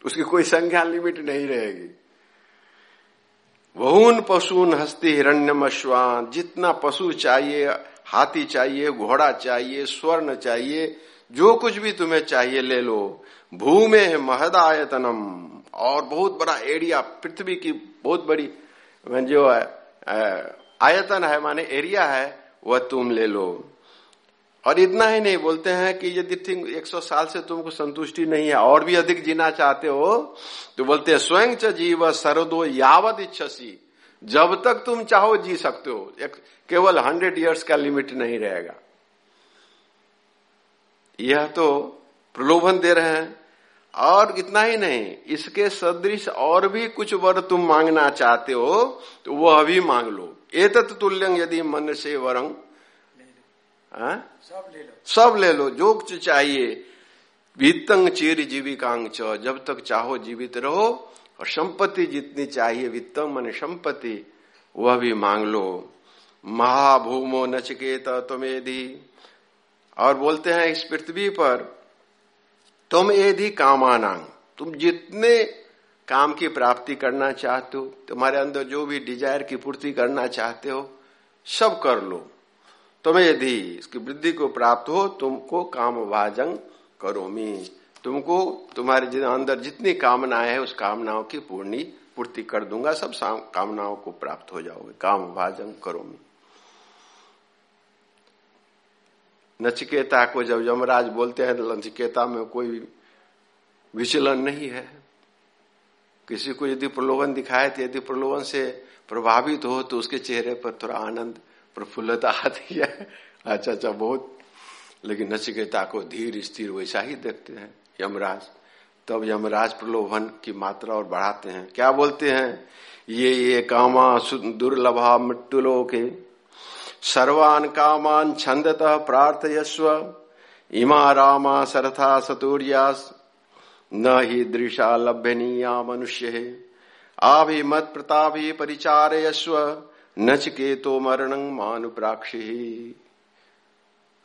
उसकी कोई संख्या लिमिट नहीं रहेगी। वहून पशुन हस्ती हिरण्यम अश्वान, जितना पशु चाहिए, हाथी चाहिए, घोड़ा चाहिए, स्वर्ण चाहिए, जो कुछ भी तुम्हें चाहिए ले लो। भूमे महदायतनम। और बहुत बड़ा एरिया, पृथ्वी की बहुत बड़ी जो है आयतन है, माने एरिया है, वह तुम ले लो। और इतना ही नहीं, बोलते हैं कि यदि एक सौ साल से तुमको संतुष्टि नहीं है, और भी अधिक जीना चाहते हो तो बोलते हैं, स्वयं च जीव सरदो यावत इच्छसी। जब तक तुम चाहो, जी सकते हो। एक, केवल हंड्रेड इयर्स का लिमिट नहीं रहेगा। यह तो प्रलोभन दे रहे हैं। और इतना ही नहीं इसके सदृश और भी कुछ वर तुम मांगना चाहते हो तो वह भी मांग लो। एतत् तुल्यंग यदि मन से वरंग हाँ? सब ले लो। सब ले लो जो कुछ चाहिए। वित्तंग चीर जीविकांग जब तक चाहो जीवित रहो और संपत्ति जितनी चाहिए वित्तंग मन संपत्ति वह भी मांग लो। महाभूमो नचकेत तुमेधि और बोलते हैं इस पृथ्वी पर तुम यदि कामानांग। तुम जितने काम की प्राप्ति करना चाहते हो, तुम्हारे अंदर जो भी डिज़ायर की पूर्ति करना चाहते हो, सब कर लो। तुम्हें यदि इसकी वृद्धि को प्राप्त हो, तुमको काम भाजंग करोमी तुमको तुम्हारे अंदर जितनी कामनाएँ है, उस कामनाओं की पूर्णी पूर्ति कर दूँगा। सब कामनाओं को प्राप्त हो जाओगे। काम भाजंग करोमी नचिकेता को जब यमराज बोलते हैं तो नचिकेता में कोई विचलन नहीं है। किसी को यदि प्रलोभन दिखाए तो यदि प्रलोभन से प्रभावित हो तो उसके चेहरे पर थोड़ा आनंद, प्रफुल्लता आती है। अच्छा अच्छा बहुत। लेकिन नचिकेता को धीर, स्थिर वैसा ही देखते हैं यमराज। तब यमराज प्रलोभन की मात्रा और बढ़ाते हैं। क्या बोलते हैं? ये ये कामा दुर्लभा मृत्युलो के सर्वान कामान छंदत प्रार्थयस्व। इमा रामा सरथा सतूर्यास। न ही दृशा लभ्यनीया मनुष्य। है आभि मत प्रताभि परिचारयस्व। नचके तो मरण मानुप्राक्षी।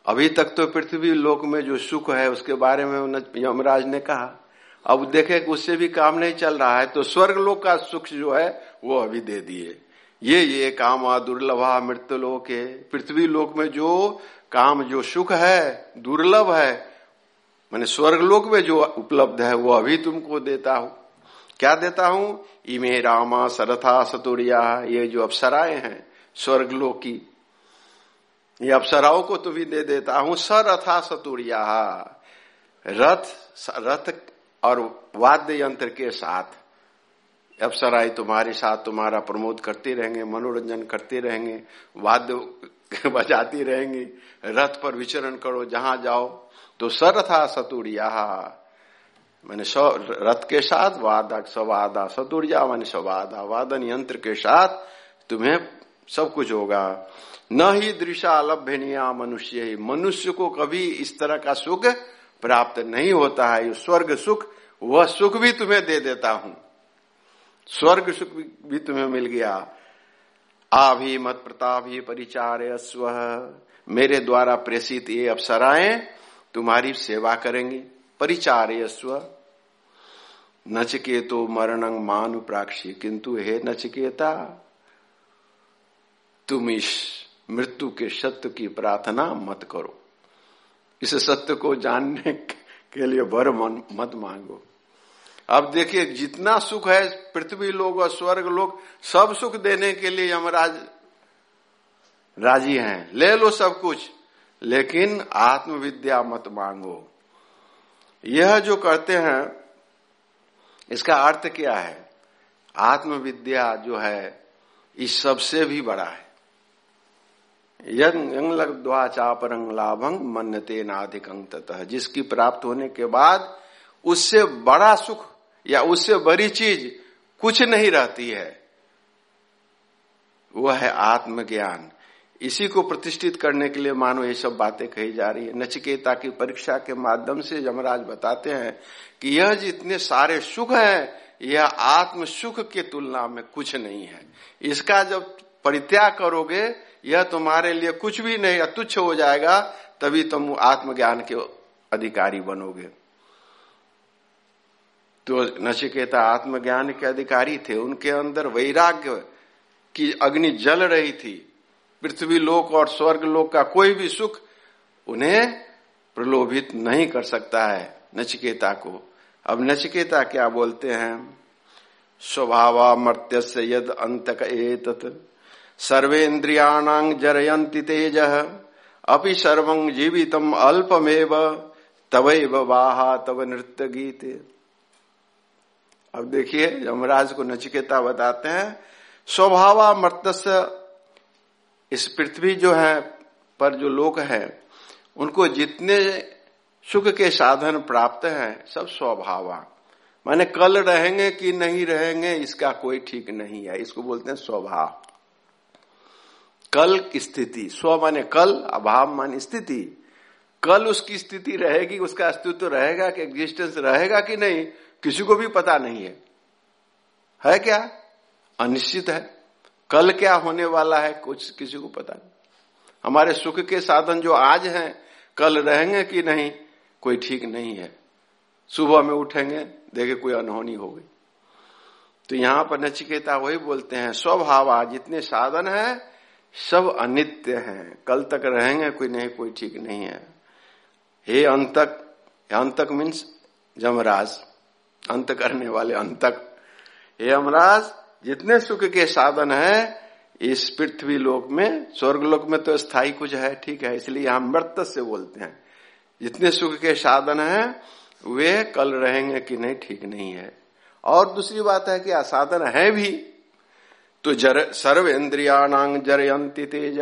अभी तक तो पृथ्वी लोक में जो सुख है, उसके बारे में यमराज ने कहा। अब देखे उससे भी काम नहीं चल रहा है तो स्वर्ग लोक का सुख जो है, वो अभी दे दिए। ये ये काम दुर्लभा मृत्यु लोक है। पृथ्वी लोक में जो काम, जो सुख है, दुर्लभ है, मैंने स्वर्ग लोक में जो उपलब्ध है, वो अभी तुमको देता हूँ। क्या देता हूँ? इमे रामा सरथा सतुरिया, ये जो अप्सराएँ हैं स्वर्ग लोक की, ये अप्सराओं को तो भी दे देता हूँ। सरथा सतुरिया, रथ रथ और वाद्य यंत्र के साथ। अप्सराई तुम्हारे साथ तुम्हारा प्रमोद करते रहेंगे, मनोरंजन करते रहेंगे, वाद्य बजाती रहेंगी, रथ पर विचरण करो, जहाँ जाओ तो सरथा सतुरिया मैंने सौ, रथ के साथ वादा, सवादा सतुरिया मैंने सवादा, वादन यंत्र के साथ तुम्हें सब कुछ होगा। न ही दृशा अलभ्यनिया मनुष्य ही मनुष्य को कभी इस तरह का सुख प्राप्त नहीं होता है। स्वर्ग सुख, वह सुख भी तुम्हें दे देता हूँ। स्वर्ग सुख भी तुम्हें मिल गया। आभी मत प्रताप परिचार स्व मेरे द्वारा प्रेषित ये अप्सराएँ तुम्हारी सेवा करेंगी। परिचार स्व नचकेतो मरणं मानु प्राक्षी, किंतु हे नचकेता, तुम इस मृत्यु के सत्य की प्रार्थना मत करो। इस सत्य को जानने के लिए भर मन मत मांगो। अब देखिए, जितना सुख है, पृथ्वी लोग और स्वर्ग लोग, सब सुख देने के लिए यमराज राज़ी हैं। ले लो सब कुछ, लेकिन आत्मविद्या मत मांगो। यह जो करते हैं, इसका अर्थ क्या है? आत्मविद्या जो है, इस सबसे भी बड़ा है। यंग लग्वा चापरंग लाभंग मन्नते नाधिकंग ततः। जिसकी प्राप्त होने के बाद, उससे बड़ा सुख या उससे बड़ी चीज़ कुछ नहीं रहती है, वह है आत्मज्ञान। इसी को प्रतिष्ठित करने के लिए मानो ये सब बातें कही जा रही है। नचिकेता की परीक्षा के माध्यम से यमराज बताते हैं कि यह जितने सारे सुख हैं, यह आत्म सुख के तुलना में कुछ नहीं है। इसका जब परित्याग करोगे, यह तुम्हारे लिए कुछ भी नहीं, अतुच्छ हो जाएगा, तभी तुम आत्मज्ञान के अधिकारी बनोगे। तो नचिकेता आत्मज्ञान के अधिकारी थे। उनके अंदर वैराग्य की अग्नि जल रही थी। पृथ्वी लोक और स्वर्ग लोक का कोई भी सुख उन्हें प्रलोभित नहीं कर सकता है नचिकेता को। अब नचिकेता क्या बोलते हैं? स्वभाव मर्त्य यद अंत एतत। सर्वेन्द्रियाणांग जरयंति तेज। अपि सर्व जीवितम अल्पमेव। तवैव वाहा तव नृत्य गीत अब देखिए, यमराज को नचिकेता बताते हैं, स्वभावा मर्तस्य इस पृथ्वी जो है, पर जो लोग हैं, उनको जितने सुख के साधन प्राप्त हैं, सब स्वभावा। माने कल रहेंगे कि नहीं रहेंगे, इसका कोई ठीक नहीं है। इसको बोलते हैं स्वभाव कल की स्थिति, स्व माने कल, अभाव मान स्थिति। कल उसकी स्थिति रहेगी, उसका अस्तित्व रहेगा कि एग्जिस्टेंस रहेगा कि नहीं किसी को भी पता नहीं है। है क्या? अनिश्चित है। कल क्या होने वाला है, कुछ किसी को पता नहीं। हमारे सुख के साधन जो आज हैं, कल रहेंगे कि नहीं, कोई ठीक नहीं है। सुबह में उठेंगे, देखे कोई अनहोनी हो गई। तो यहाँ पर नचिकेता वही बोलते हैं, स्वभाव जितने साधन है, सब अनित्य हैं। कल तक रहेंगे कोई नहीं, कोई ठीक नहीं है। हे अंतक अंतक मीन्स जमराज। अंत करने वाले अंतक हे अमराज, जितने सुख के साधन है, इस पृथ्वी लोक में, स्वर्ग लोक में तो स्थायी कुछ है, ठीक है, इसलिए हम मृत से बोलते हैं। जितने सुख के साधन है, वे कल रहेंगे कि नहीं, ठीक नहीं है। और दूसरी बात है कि असाधन है भी तो जर सर्व इंद्रियाणांग जरयंती तेज।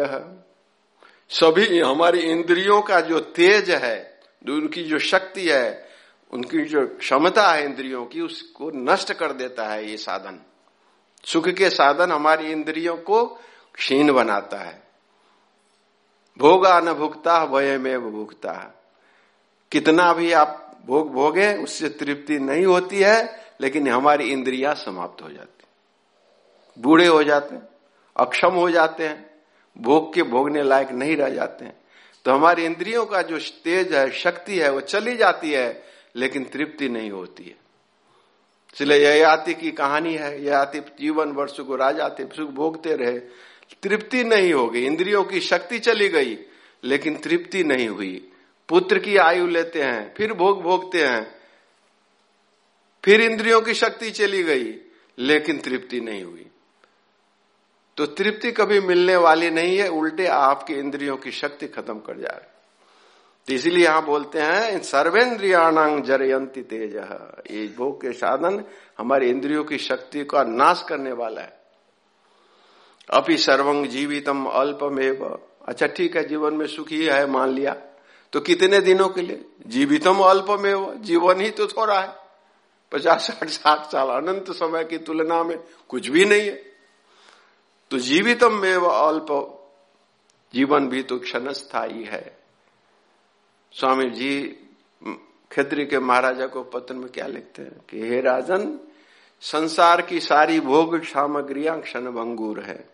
सभी हमारी इंद्रियों का जो तेज है, उनकी जो शक्ति है उनकी जो क्षमता है इंद्रियों की, उसको नष्ट कर देता है ये साधन। सुख के साधन हमारी इंद्रियों को क्षीण बनाता है। भोगा न भुगता वय में भुगता कितना भी आप भोग भोगे, उससे तृप्ति नहीं होती है, लेकिन हमारी इंद्रिया समाप्त हो जाती बूढ़े हो जाते हैं, अक्षम हो जाते हैं, भोग के भोगने लायक नहीं रह जाते हैं। तो हमारी इंद्रियों का जो तेज है, शक्ति है, वो चली जाती है लेकिन तृप्ति नहीं होती है। इसलिए यह आती की कहानी है यह आती जीवन वर्ष को राजा थे, सुख भोगते रहे। तृप्ति नहीं होगी इंद्रियों की शक्ति चली गई, लेकिन तृप्ति नहीं हुई। पुत्र की आयु लेते हैं, फिर भोग भोगते हैं, फिर इंद्रियों की शक्ति चली गई, लेकिन तृप्ति नहीं हुई। तो तृप्ति कभी मिलने वाली नहीं है, उल्टे आपके इंद्रियों की शक्ति खत्म कर जा रही तो इसीलिए यहाँ बोलते हैं सर्वेन्द्रियाणांग जरयंती तेज। ये भोग के साधन हमारे इंद्रियों की शक्ति का नाश करने वाला है। अपि सर्वंग जीवितम अल्पमेव। अच्छा ठीक है, जीवन में सुखी है, मान लिया। तो कितने दिनों के लिए? जीवितम अल्पमेव। जीवन ही तो थोड़ा है। पचास, साठ साठ साल अनंत समय की तुलना में कुछ भी नहीं है। तो जीवितम में अल्प। जीवन भी तो क्षण है। स्वामी जी, खत्री के महाराजा को पत्र में क्या लिखते हैं? कि हे राजन, संसार की सारी भोग सामग्रियाँ क्षण भंगूर है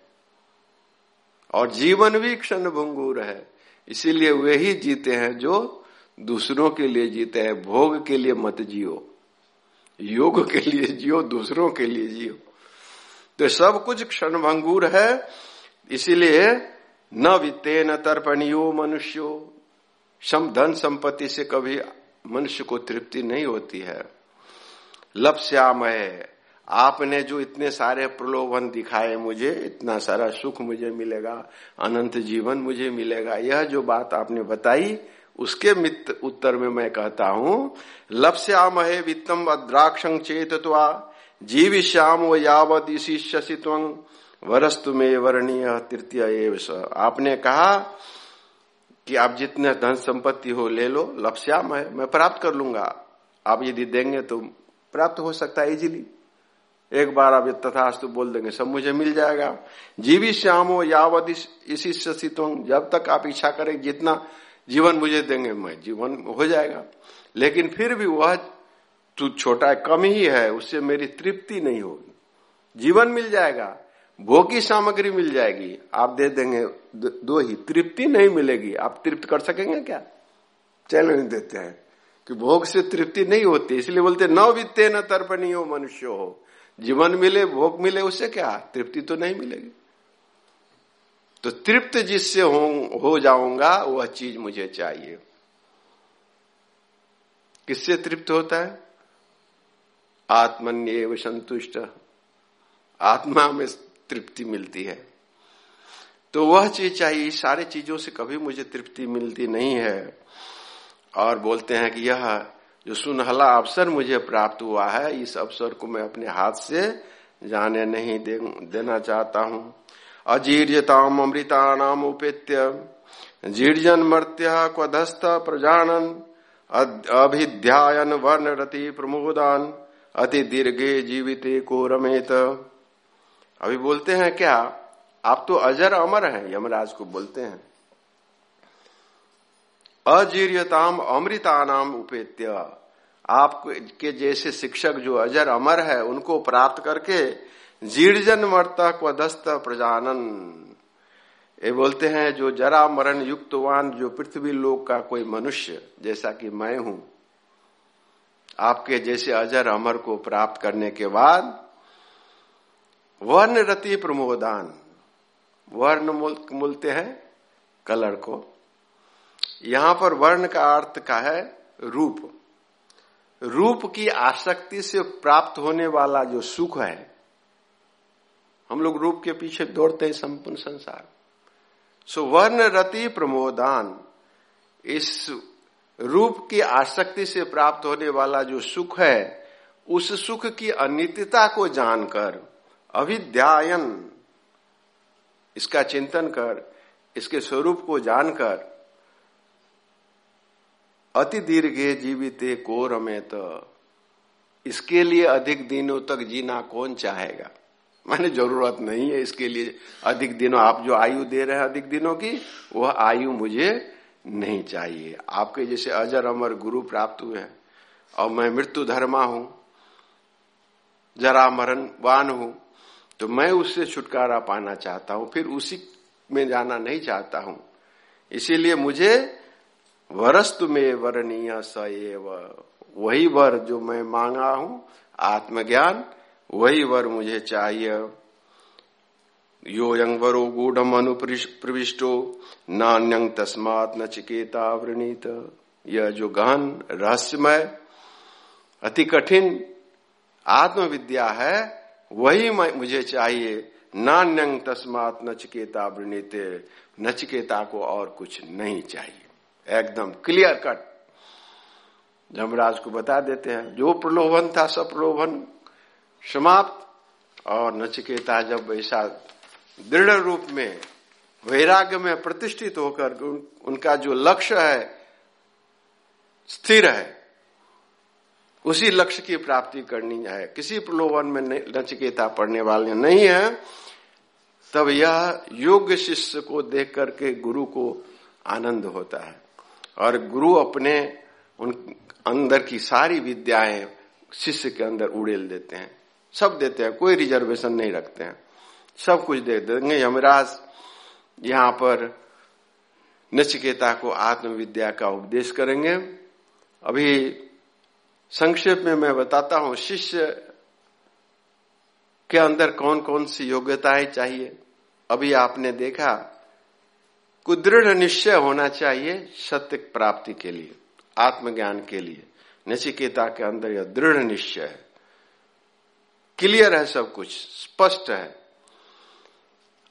और जीवन भी क्षण भंगूर है। इसीलिए वे ही जीते हैं जो दूसरों के लिए जीते हैं। भोग के लिए मत जियो, योग के लिए जियो, दूसरों के लिए जियो। तो सब कुछ क्षण भंगूर है, इसीलिए न वित्ते न तर्पणियो मनुष्यो। सम धन संपत्ति से कभी मनुष्य को तृप्ति नहीं होती है। लपश्यामय आपने जो इतने सारे प्रलोभन दिखाए मुझे, इतना सारा सुख मुझे मिलेगा, अनंत जीवन मुझे मिलेगा, यह जो बात आपने बताई, उसके मित्र उत्तर में मैं कहता हूँ लपश्यामहे वित्तम अद्राक्षं चेतवा जीविश्याम व यावत इसी शशित्व वरस्तु में वर्णीय तृतीय एव आपने कहा कि आप जितने धन संपत्ति हो ले लो लक्ष्याम है मैं प्राप्त कर लूँगा। आप यदि देंगे तो प्राप्त हो सकता है इजीली एक बार आप तथास्तु बोल देंगे, सब मुझे मिल जाएगा। जीवी श्याम हो यावत इसी शशित्व जब तक आप इच्छा करें, जितना जीवन मुझे देंगे, मैं जीवन हो जाएगा। लेकिन फिर भी वह तू छोटा कम ही है, उससे मेरी तृप्ति नहीं होगी। जीवन मिल जाएगा। भोग की सामग्री मिल जाएगी आप दे देंगे दो ही तृप्ति नहीं मिलेगी। आप तृप्त कर सकेंगे क्या? चैलेंज देते हैं। कि भोग से तृप्ति नहीं होती इसलिए बोलते न वित्ते न तर्पणी हो मनुष्य हो। जीवन मिले भोग मिले उससे क्या? तृप्ति तो नहीं मिलेगी। तो तृप्त जिससे हो, हो जाऊँगा वह चीज़ मुझे चाहिए। किससे तृप्त होता है? आत्मन्यव संतुष्ट। आत्मा में तृप्ति मिलती है। तो वह चीज़ चाहिए सारे चीज़ों से कभी मुझे तृप्ति मिलती नहीं है। और बोलते हैं कि यह जो सुनहला अवसर मुझे प्राप्त हुआ है इस अवसर को मैं अपने हाथ से जाने नहीं दे, देना चाहता हूँ। अजीर्यताम अमृतानाम उपेत्य जीर्जन मर्त्य क्वधस्त प्रजानन अभिध्यायन वर्ण रति प्रमोदान अति दीर्घे जीविते को रमेत अभी बोलते हैं क्या? आप तो अजर अमर हैं, यमराज को बोलते हैं। अजीर्यताम अमृता नाम उपेत्य। आप के जैसे शिक्षक जो अजर अमर है, उनको प्राप्त करके जीर्जन मरता क्वदस्त प्रजानन। ये बोलते हैं, जो जरा मरण युक्तवान, जो पृथ्वी लोक का कोई मनुष्य, जैसा कि मैं हूँ, आपके जैसे अजर अमर को प्राप्त करने के बाद वर्ण रति प्रमोदान। वर्ण मूलते हैं कलर को। यहाँ पर वर्ण का अर्थ का है रूप। रूप की आसक्ति से प्राप्त होने वाला जो सुख है, हम लोग रूप के पीछे दौड़ते हैं संपूर्ण संसार। सो वर्ण रति प्रमोदान, इस रूप की आसक्ति से प्राप्त होने वाला जो सुख है, उस सुख की अनित्यता को जानकर अभिध्यायन इसका चिंतन कर, इसके स्वरूप को जानकर, अति दीर्घे जीविते को रमेत इसके लिए अधिक दिनों तक जीना कौन चाहेगा? मैंने ज़रूरत नहीं है इसके लिए अधिक दिनों। आप जो आयु दे रहे हैं अधिक दिनों की, वह आयु मुझे नहीं चाहिए। आपके जैसे अजर अमर गुरु प्राप्त हुए हैं। और मैं मृत्यु धर्मा हूँ, जरा मरण वान हूँ। तो मैं उससे छुटकारा पाना चाहता हूँ, फिर उसी में जाना नहीं चाहता हूँ। इसीलिए मुझे वरस्तु में वरणीय सएव वही वर जो मैं मांगा हूँ, आत्मज्ञान, वही वर मुझे चाहिए। यो यंग वरो गूढ़ अनु प्रविष्टो नान्यंग तस्मात न चिकेता वृणीत। यह जो गहन, रहस्यमय, अति कठिन आत्मविद्या है वही मुझे चाहिए। नान्यंग तस्मात नचकेता वृणीते। नचकेता को और कुछ नहीं चाहिए। एकदम क्लियर कट जमराज को बता देते हैं जो प्रलोभन था सब प्रलोभन समाप्त। और नचकेता जब ऐसा दृढ़ रूप में वैराग्य में प्रतिष्ठित होकर उन, उनका जो लक्ष्य है स्थिर है उसी लक्ष्य की प्राप्ति करनी है। किसी प्रलोभन में नचिकेता पढ़ने वाले नहीं है। तब यह योग्य शिष्य को देख करके गुरु को आनंद होता है। और गुरु अपने उन अंदर की सारी विद्याएँ शिष्य के अंदर उड़ेल देते हैं। सब देते हैं, कोई रिजर्वेशन नहीं रखते हैं। सब कुछ दे देंगे। यमराज यहाँ पर नचिकेता को आत्मविद्या का उपदेश करेंगे। अभी संक्षेप में मैं बताता हूँ, शिष्य के अंदर कौन कौन सी योग्यताएँ चाहिए? अभी आपने देखा, कुदृढ़ निश्चय होना चाहिए सत्य प्राप्ति के लिए, आत्मज्ञान के लिए। नचिकेता के अंदर यह दृढ़ निश्चय है। क्लियर है सब कुछ, स्पष्ट है।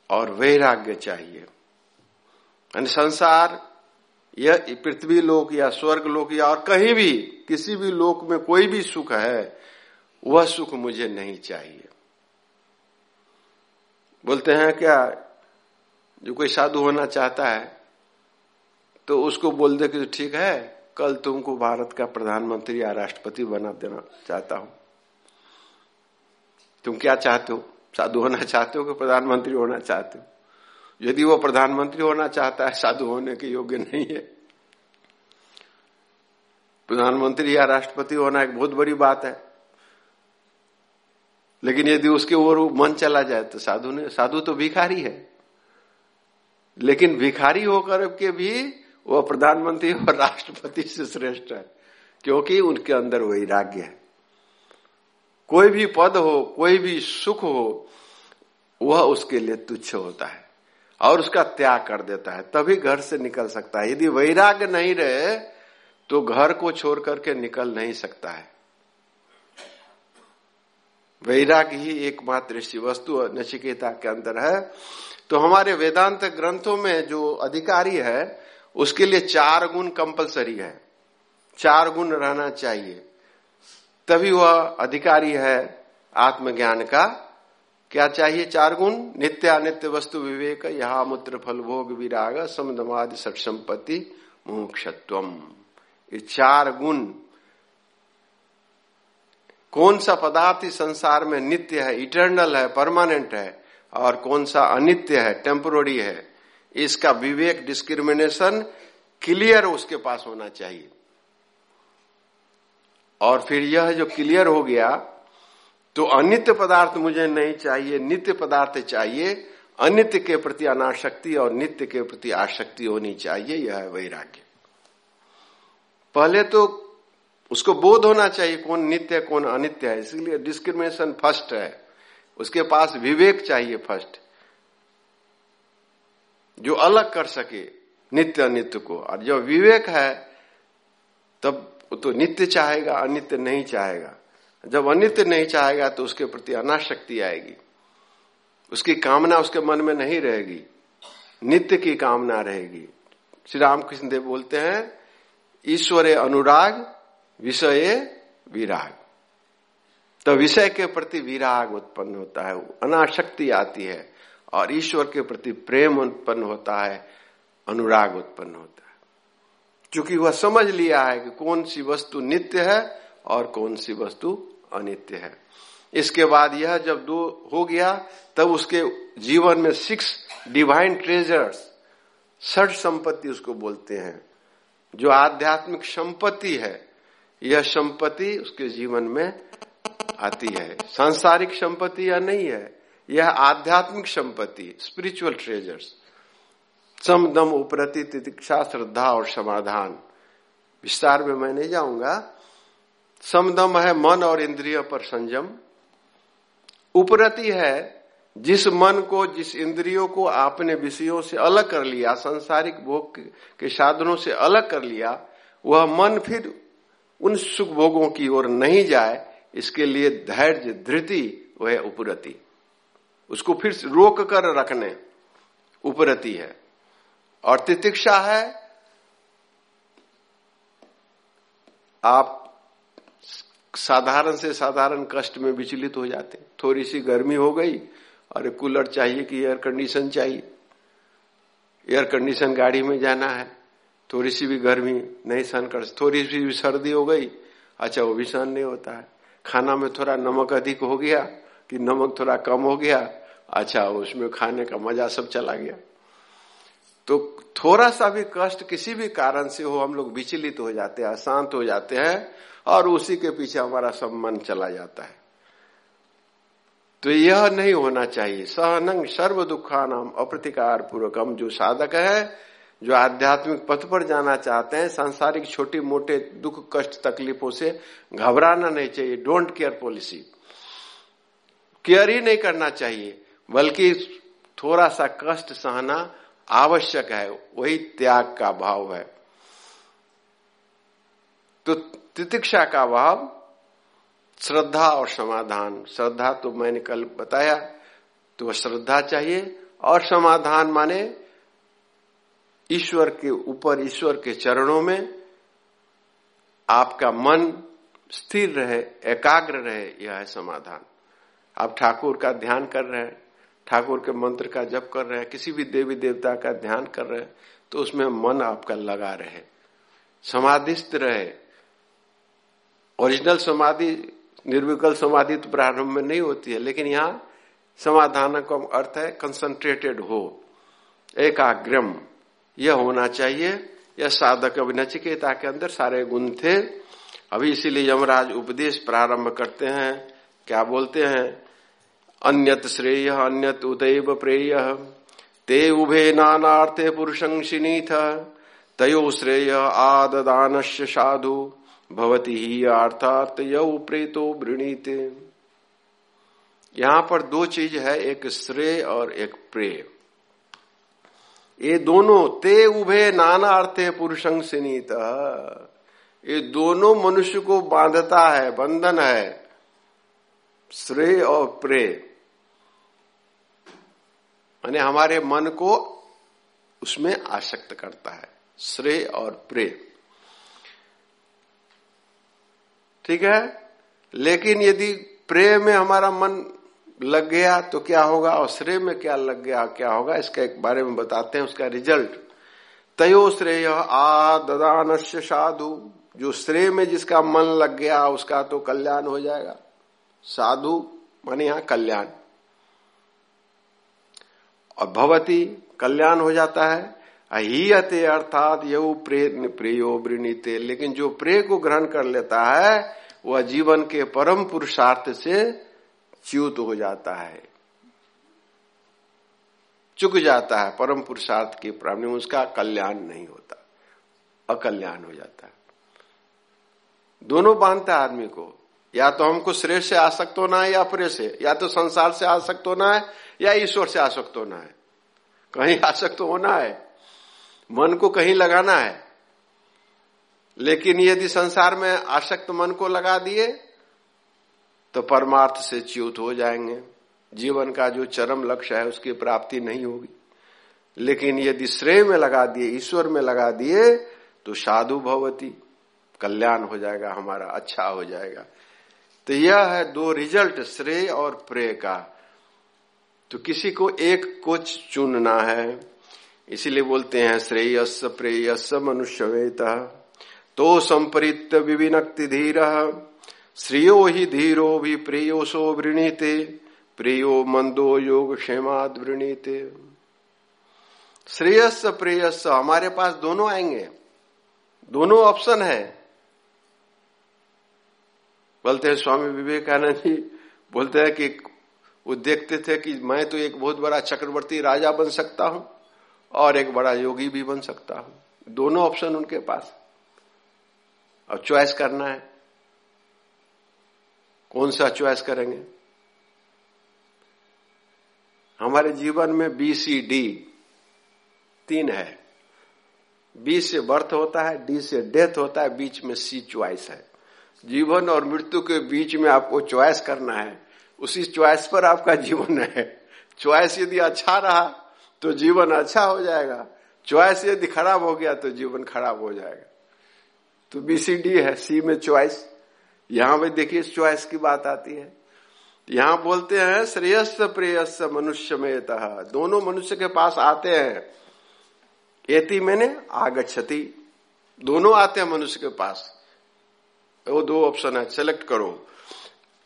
और वैराग्य चाहिए। संसार यह पृथ्वी लोक या स्वर्ग लोक या और कहीं भी, किसी भी लोक में कोई भी सुख है, वह सुख मुझे नहीं चाहिए। बोलते हैं क्या, जो कोई साधु होना चाहता है तो उसको बोल दे कि ठीक है, कल तुमको भारत का प्रधानमंत्री या राष्ट्रपति बना देना चाहता हूँ। तुम क्या चाहते हो? साधु होना चाहते हो कि प्रधानमंत्री होना चाहते हो? यदि वो प्रधानमंत्री होना चाहता है, साधु होने के योग्य नहीं है। प्रधानमंत्री या राष्ट्रपति होना एक बहुत बड़ी बात है। लेकिन यदि उसके ओर मन चला जाए तो साधु ने, साधु तो भिखारी है। लेकिन भिखारी होकर के भी वह प्रधानमंत्री और राष्ट्रपति से श्रेष्ठ है, क्योंकि उनके अंदर वही वैराग्य है। कोई भी पद हो, कोई भी सुख हो, वह उसके लिए तुच्छ होता है। और उसका त्याग कर देता है, तभी घर से निकल सकता है। यदि वैराग्य नहीं रहे तो घर को छोड़ करके निकल नहीं सकता है। वैराग्य ही एकमात्र ऋषि वस्तु नचिकेता के अंदर है। तो हमारे वेदांत ग्रंथों में जो अधिकारी है, उसके लिए चार गुण कंपलसरी है। चार गुण रहना चाहिए। तभी वह अधिकारी है आत्मज्ञान का। क्या चाहिए चार गुण? नित्य अनित्य वस्तु विवेक, यहा मूत्र फल भोग विराग समदमादि सट संपत्ति मोक्षत्व ये चार गुण। कौन सा पदार्थ इस संसार में नित्य है, इटर्नल है, परमानेंट है, और कौन सा अनित्य है, टेम्पोररी है? इसका विवेक, डिस्क्रिमिनेशन क्लियर उसके पास होना चाहिए। और फिर यह जो क्लियर हो गया तो अनित्य पदार्थ मुझे नहीं चाहिए, नित्य पदार्थ चाहिए, अनित्य के प्रति अनाशक्ति और नित्य के प्रति आसक्ति होनी चाहिए, यह है वैराग्य। पहले तो उसको बोध होना चाहिए, कौन नित्य है कौन अनित्य है। इसलिए डिस्क्रिमिनेशन फ़र्स्ट है। उसके पास विवेक चाहिए फ़र्स्ट जो अलग कर सके, नित्य अनित्य को। और जब विवेक है, तब तो नित्य चाहेगा, अनित्य नहीं चाहेगा। जब अनित्य नहीं चाहेगा तो उसके प्रति अनाशक्ति आएगी। उसकी कामना उसके मन में नहीं रहेगी। नित्य की कामना रहेगी। श्री रामकृष्ण देव बोलते हैं, ईश्वर अनुराग, विषय विराग। तो विषय के प्रति विराग उत्पन्न होता है, अनाशक्ति आती है और ईश्वर के प्रति प्रेम उत्पन्न होता है, अनुराग उत्पन्न होता है। क्योंकि वह समझ लिया है कि कौन सी वस्तु नित्य है और कौन सी वस्तु अनित्य है। इसके बाद यह जब दो हो गया, तब उसके जीवन में सिक्स डिवाइन ट्रेजर्स सठ संपत्ति उसको बोलते हैं। जो आध्यात्मिक संपत्ति है, यह संपत्ति उसके जीवन में आती है। सांसारिक संपत्ति या नहीं है, यह आध्यात्मिक संपत्ति स्पिरिचुअल ट्रेजर्स सम दम उपरति तितिक्षा, श्रद्धा और समाधान। विस्तार में मैं नहीं जाऊँगा समदम है मन और इंद्रिय पर संयम। उपरति है जिस मन को, जिस इंद्रियों को आपने विषयों से अलग कर लिया, सांसारिक भोग के साधनों से अलग कर लिया, वह मन फिर उन सुख भोगों की ओर नहीं जाए, इसके लिए धैर्य, धृति, वह उपरति। उसको फिर रोक कर रखने उपरति है। और तितिक्षा है, आप साधारण से साधारण कष्ट में विचलित हो जाते थोड़ी सी गर्मी हो गई और कूलर चाहिए कि एयर कंडीशन चाहिए। एयर कंडीशन गाड़ी में जाना है थोड़ी सी भी गर्मी नहीं सहन कर थोड़ी सी भी सर्दी हो गई अच्छा वो भी सहन नहीं होता है। खाना में थोड़ा नमक अधिक हो गया कि नमक थोड़ा कम हो गया अच्छा उसमें खाने का मज़ा सब चला गया। तो थोड़ा सा भी कष्ट किसी भी कारण से हो, हम लोग विचलित हो जाते हैं, अशांत हो जाते हैं और उसी के पीछे हमारा सब मन चला जाता है। तो यह नहीं होना चाहिए। सहनंग सर्व दुखा नाम अप्रतिकार हम जो साधक है, जो आध्यात्मिक पथ पर जाना चाहते हैं, सांसारिक छोटे मोटे दुख कष्ट तकलीफों से घबराना नहीं चाहिए। डोंट केयर पॉलिसी केयर ही नहीं करना चाहिए, बल्कि थोड़ा सा कष्ट सहना आवश्यक है। वही त्याग का भाव है। तो तितिक्षा का अभाव, श्रद्धा और समाधान। श्रद्धा तो मैंने कल बताया तो श्रद्धा चाहिए, और समाधान माने ईश्वर के ऊपर, ईश्वर के चरणों में आपका मन स्थिर रहे, एकाग्र रहे, यह है समाधान। आप ठाकुर का ध्यान कर रहे हैं, ठाकुर के मंत्र का जप कर रहे हैं, किसी भी देवी देवता का ध्यान कर रहे हैं तो उसमें मन आपका लगा रहे, समाधिस्थ रहे ओरिजिनल समाधि, निर्विकल समाधि तो प्रारंभ में नहीं होती है, लेकिन यहाँ समाधान का अर्थ है कंसंट्रेटेड हो, एकाग्रम। यह होना चाहिए, यह साधक अभी नचिकेता के अंदर सारे गुण थे। अभी इसीलिए यमराज उपदेश प्रारंभ करते हैं। क्या बोलते हैं? अन्यत श्रेय, अन्यत उदैव प्रेय। ते उभे नानार्थे पुरुषं शिनीथ। तयो श्रेय आददान साधु। भवती ही अर्थात यऊ प्रेतो वृणीत। यहाँ पर दो चीज़ है, एक श्रेय और एक प्रेय। ये दोनों ते उभे नाना अर्थे पुरुषं सिनीत ये दोनों मनुष्य को बांधता है, बंधन है। श्रेय और प्रेय। यानी हमारे मन को उसमें आसक्त करता है, श्रेय और प्रेय। ठीक है? लेकिन यदि प्रेम में हमारा मन लग गया तो क्या होगा? और श्रेय में क्या लग गया, क्या होगा? इसके एक बारे में बताते हैं, उसका रिज़ल्ट तयो श्रेय आ ददान साधु। जो श्रेय में जिसका मन लग गया, उसका तो कल्याण हो जाएगा। साधु माने यहाँ कल्याण। और भवती कल्याण हो जाता है। अहियते अर्थात यऊ प्रे प्रेयो वृणीते। लेकिन जो प्रे को ग्रहण कर लेता है, वह जीवन के परम पुरुषार्थ से च्युत हो जाता है। चुक जाता है परम पुरुषार्थ के प्राणी उसका कल्याण नहीं होता, अकल्याण हो जाता है। दोनों बांधता है आदमी को। या तो हमको श्रेष्ठ से आसक्त होना है या प्रे से। या तो संसार से आसक्त होना है या ईश्वर से आसक्त होना है। कहीं आसक्त होना है मन को कहीं लगाना है। लेकिन यदि संसार में आसक्त मन को लगा दिए तो परमार्थ से च्युत हो जाएँगे। जीवन का जो चरम लक्ष्य है, उसकी प्राप्ति नहीं होगी। लेकिन यदि श्रेय में लगा दिए, ईश्वर में लगा दिए तो साधु भवती, कल्याण हो जाएगा, हमारा अच्छा हो जाएगा। तो यह है दो रिज़ल्ट, श्रेय और प्रेय का। तो किसी को एक को चुनना है इसीलिए बोलते हैं श्रेयस प्रेयस मनुष्यवेत तो संपरित विविनक्ति धीर। श्रियो ही धीरो भी प्रेयोसो वृणीते। प्रियो मंदो योग क्षेमाद वृणीते। श्रेयस प्रेयस हमारे पास दोनों आएँगे। दोनों ऑप्शन है। बोलते हैं, स्वामी विवेकानंद जी बोलते हैं कि, वो देखते थे कि मैं तो एक बहुत बड़ा चक्रवर्ती राजा बन सकता हूँ। और एक बड़ा योगी भी बन सकता हूँ। दोनों ऑप्शन उनके पास। और चॉइस करना है। कौन सा चॉइस करेंगे? हमारे जीवन में बी सी डी तीन है। बी से बर्थ होता है डी से डेथ होता है, बीच में सी च्वाइस है। जीवन और मृत्यु के बीच में आपको चॉइस करना है। उसी च्वाइस पर आपका जीवन है। चॉइस यदि अच्छा रहा तो जीवन अच्छा हो जाएगा। च्वाइस यदि खराब हो गया तो जीवन खराब हो जाएगा। तो बीसीडी है। सी में च्वाइस यहाँ भी देखिए च्वाइस की बात आती है। यहाँ बोलते हैं श्रेयस प्रेयस मनुष्य में दोनों मनुष्य के पास आते हैं। एति मैंने आगछति दोनों आते हैं मनुष्य के पास। वो दो ऑप्शन है सेलेक्ट करो।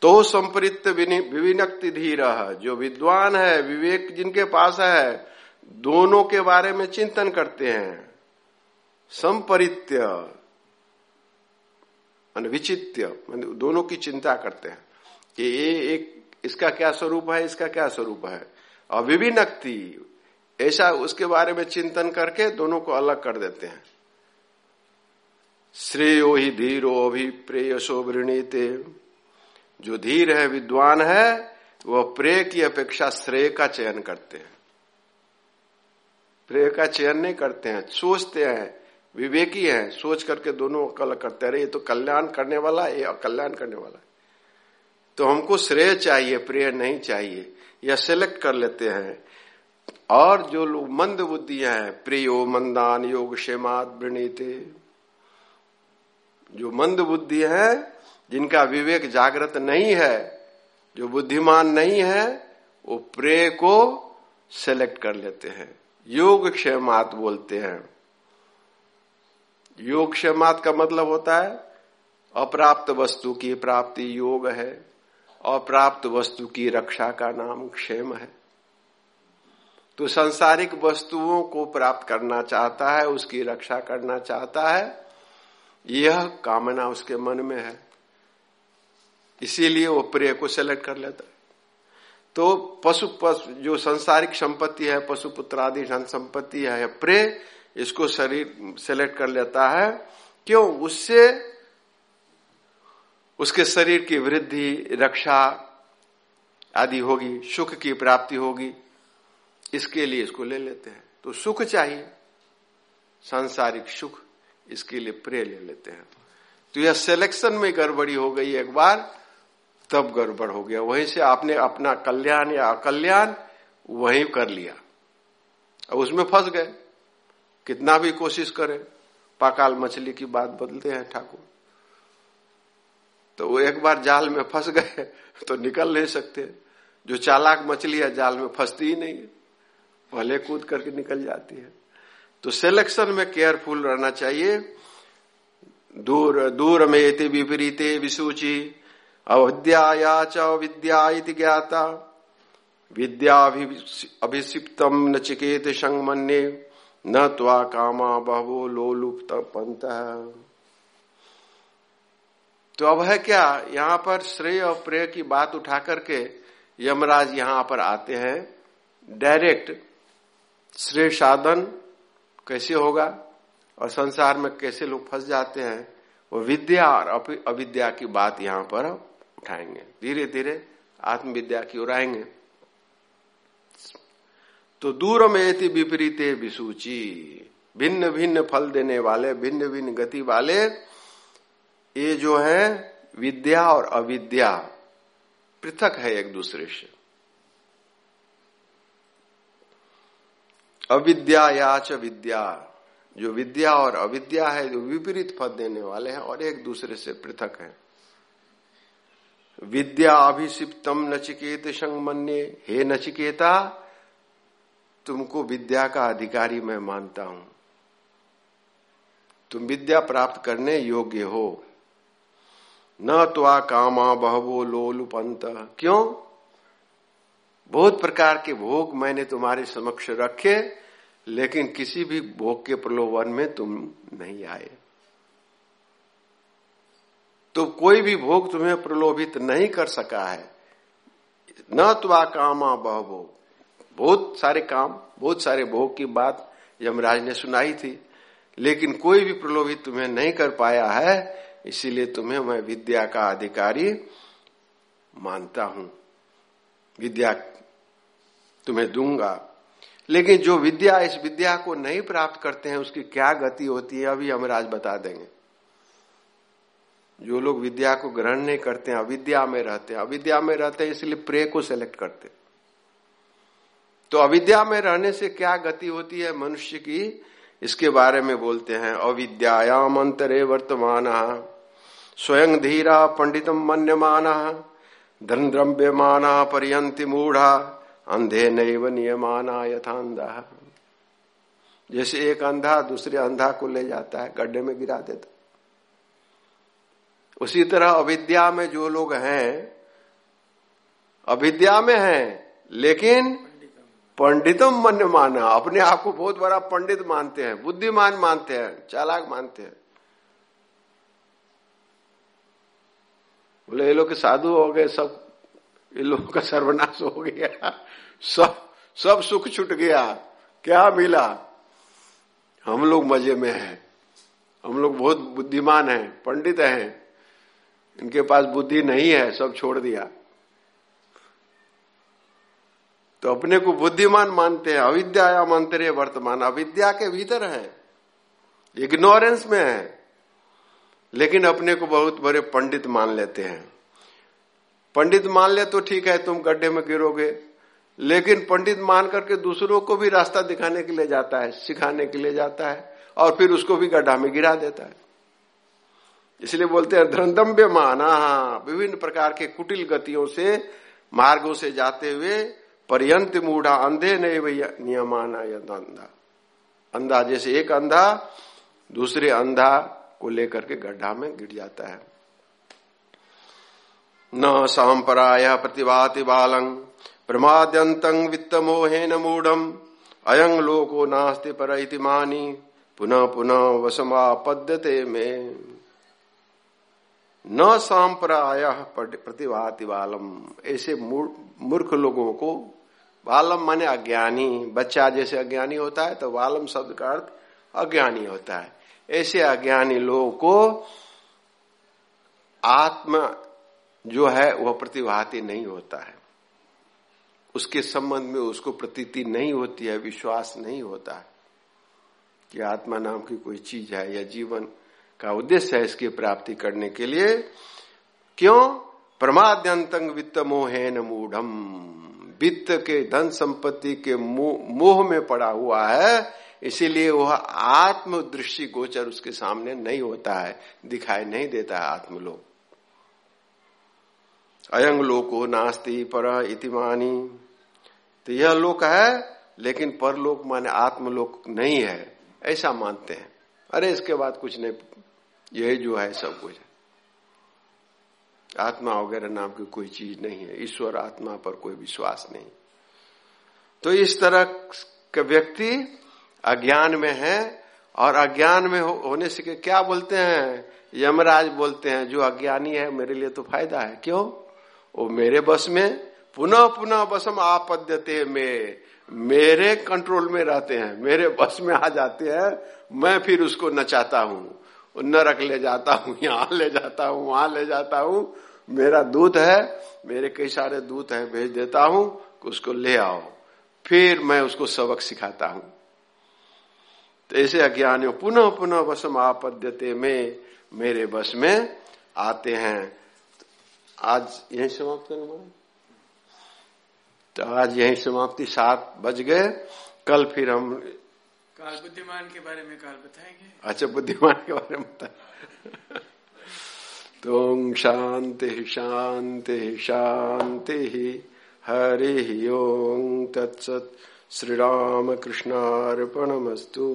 तो संपरित विविनक्ति धीर। जो विद्वान है, विवेक जिनके पास है दोनों के बारे में चिंतन करते हैं। संपरित्य विचित्य दोनों की चिंता करते हैं कि ये एक, इसका क्या स्वरूप है, इसका क्या स्वरूप है। और विभिन्नक्ति, ऐसा उसके बारे में चिंतन करके दोनों को अलग कर देते हैं। श्रेयो ही धीरो अभिप्रेयसो वृणीते। जो धीर है, विद्वान है, वह प्रेय की अपेक्षा श्रेय का चयन करते हैं। प्रेय का चयन नहीं करते हैं, सोचते हैं, विवेकी हैं, सोच करके दोनों कल करते हैं। ये तो कल्याण करने वाला ये अकल्याण करने वाला तो हमको श्रेय चाहिए, प्रेय नहीं चाहिए, या सिलेक्ट कर लेते हैं। और जो लोग मंद बुद्धियाँ हैं, प्रियो मंदान योग क्षेमात वृणीते। जो मंद बुद्धि है, जिनका विवेक जागृत नहीं है, जो बुद्धिमान नहीं है, वो प्रेय को सेलेक्ट कर लेते हैं। योग क्षेमात बोलते हैं। योग क्षेमात का मतलब होता है, अप्राप्त वस्तु की प्राप्ति योग है, अप्राप्त वस्तु की रक्षा का नाम क्षेम है। तो संसारिक वस्तुओं को प्राप्त करना चाहता है, उसकी रक्षा करना चाहता है, यह कामना उसके मन में है। इसीलिए वो प्रिय को सेलेक्ट कर लेता है। तो पशु पशु, जो संसारिक संपत्ति है पशु पुत्र आदि धन संपत्ति है प्रे इसको शरीर सेलेक्ट कर लेता है। क्यों? उससे उसके शरीर की वृद्धि, रक्षा आदि होगी, सुख की प्राप्ति होगी। इसके लिए इसको ले लेते हैं। तो सुख चाहिए। सांसारिक सुख, इसके लिए प्रे ले लेते हैं। तो यह सिलेक्शन में गड़बड़ी हो गई एक बार। तब गड़बड़ हो गया। वहीं से आपने अपना कल्याण या अकल्याण वहीं कर लिया। अब उसमें फंस गए। कितना भी कोशिश करें, पाकाल मछली की बात बदलते हैं ठाकुर। तो वो एक बार जाल में फंस गए तो निकल नहीं सकते। जो चालाक मछली है, जाल में फंसती ही नहीं है। पहले कूद करके निकल जाती है। तो सिलेक्शन में केयरफुल रहना चाहिए। दूर दूर में विपरीते विसूची। अविद्या च विद्या ज्ञाता। विद्या अभिषिप्तम नचिकेत संगमन्ये न त्वा कामा बहवो लोलुप्त पंत तो अब है क्या, यहाँ पर श्रेय और प्रेय की बात उठा करके यमराज यहाँ पर आते हैं। डायरेक्ट श्रेय साधन कैसे होगा और संसार में कैसे लोग फंस जाते हैं, वो विद्या और अविद्या की बात यहाँ पर उठाएँगे। धीरे धीरे आत्मविद्या की ओर आएँगे। तो दूर में विपरीत विसूची। भिन्न भिन्न फल देने वाले भिन्न भिन्न गति वाले, ये जो है, विद्या और अविद्या, पृथक है एक दूसरे से। अविद्या या च विद्या। जो विद्या और अविद्या है, जो विपरीत पद देने वाले हैं, और एक दूसरे से पृथक है। विद्या अभिषिप्तम नचिकेत संगमन्य। हे नचिकेता, तुमको विद्या का अधिकारी मैं मानता हूँ। तुम विद्या प्राप्त करने योग्य हो। न तो आ कामा बहवो लोलुपंत क्यों? बहुत प्रकार के भोग मैंने तुम्हारे समक्ष रखे, लेकिन किसी भी भोग के प्रलोभन में तुम नहीं आए। तो कोई भी भोग तुम्हें प्रलोभित नहीं कर सका है। न त्वा कामा बह भोग। बहुत सारे काम, बहुत सारे भोग की बात यमराज ने सुनाई थी, लेकिन कोई भी प्रलोभित तुम्हें नहीं कर पाया है, इसीलिए तुम्हें मैं विद्या का अधिकारी मानता हूँ। विद्या तुम्हें दूँगा। लेकिन जो विद्या इस विद्या को नहीं प्राप्त करते हैं, उसकी क्या गति होती है, अभी हम राज बता देंगे। जो लोग विद्या को ग्रहण नहीं करते हैं, अविद्या में रहते हैं। अविद्या में रहते हैं इसलिए प्रे को सेलेक्ट करते तो अविद्या में रहने से क्या गति होती है? मनुष्य की इसके बारे में बोलते हैं अविद्याम अंतरे वर्तमान, स्वयं धीरा पंडितम मन्यमाना धन द्रव्यमाना पर्यंति मूढ़ा, अंधे नैव नियमाना यथांधा जैसे एक अंधा दूसरे अंधा को ले जाता है, गड्ढे में गिरा देता उसी तरह अविद्या में जो लोग हैं, अविद्या में हैं, लेकिन पंडितम मन माना, अपने आप को बहुत बड़ा पंडित मानते हैं, बुद्धिमान मानते हैं, चालाक मानते हैं। बोले, ये लोग साधु हो गए, सब इन लोगों का सर्वनाश हो गया, सब सब सुख छुट गया, क्या मिला? हम लोग मज़े में हैं, हम लोग बहुत बुद्धिमान हैं, पंडित हैं इनके पास बुद्धि नहीं है, सब छोड़ दिया। तो अपने को बुद्धिमान मानते हैं, अविद्या या मंत्र वर्तमान। अविद्या के भीतर है, इग्नोरेंस में है, लेकिन अपने को बहुत बड़े पंडित मान लेते हैं। पंडित मान ले तो ठीक है, तुम गड्ढे में गिरोगे, लेकिन पंडित मान करके दूसरों को भी रास्ता दिखाने के लिए जाता है, सिखाने के लिए जाता है, और फिर उसको भी गड्ढा में गिरा देता है। इसलिए बोलते हैं धरदम्ब्य माना विभिन्न प्रकार के कुटिल गतियों से, मार्गों से जाते हुए, पर्यंत मूढ़ा, अंधे नहीं नियमाना अंधा। अंधा जैसे एक अंधा, दूसरे अंधा को लेकर के गड्ढा में गिर जाता है। न सांपराय प्रतिभाति बालं प्रमाद्यंत वित्त मोहेन मूढ़म, अयं लोको नास्ति पर मानी, पुनः पुनः वसमापद्यते में। न सांप्राय प्रतिभाति बालम ऐसे मूर्ख लोगों को बालम माने अज्ञानी। बच्चा जैसे अज्ञानी होता है तो बालम शब्द का अर्थ अज्ञानी होता है। ऐसे अज्ञानी लोगों को आत्मा जो है, वह प्रतिभाती नहीं होता है। उसके संबंध में उसको प्रतीति नहीं होती है, विश्वास नहीं होता है कि आत्मा नाम की कोई चीज़ है या जीवन का उद्देश्य है इसकी प्राप्ति करने के लिए। क्यों? प्रमाद्यंतंग वित्त मोहेन मूढ़ वित्त के धन संपत्ति के मोह में पड़ा हुआ है, इसीलिए वह आत्म दृष्टि गोचर उसके सामने नहीं होता है, दिखाई नहीं देता है आत्मलोक। अयंग लोको नास्ति पर इतिमानी तो यह लोक है, लेकिन परलोक माने आत्मलोक नहीं है, ऐसा मानते हैं। अरे, इसके बाद कुछ नहीं यही जो है सब कुछ। आत्मा वगैरह नाम की कोई चीज़ नहीं है। ईश्वर आत्मा पर कोई विश्वास नहीं। तो इस तरह का व्यक्ति अज्ञान में है और अज्ञान में हो, होने से क्या बोलते हैं? यमराज बोलते हैं जो अज्ञानी है मेरे लिए तो फ़ायदा है। क्यों? वो मेरे बस में पुनः पुनः बसम आपद्यते में मेरे कंट्रोल में रहते हैं मेरे बस में आ जाते हैं मैं फिर उसको नचाता हूँ। नरक ले जाता हूँ, यहाँ ले जाता हूँ, वहाँ ले जाता हूँ। मेरा दूत है, मेरे कई सारे दूत है, भेज देता हूँ उसको ले आओ। फिर मैं उसको सबक सिखाता हूँ। तो ऐसे अज्ञानियों, पुनः पुनः बसम आपद्यते में, मेरे बस में आते हैं। तो आज यही समाप्त करूँगा तो आज यही समाप्ति सात बज गए। कल फिर हम काल बुद्धिमान के बारे में काल बताएँगे। अच्छा बुद्धिमान के बारे में बता। तो शांति शांति शांति, हरि ओम तत्सत। श्री राम कृष्णार्पणमस्तु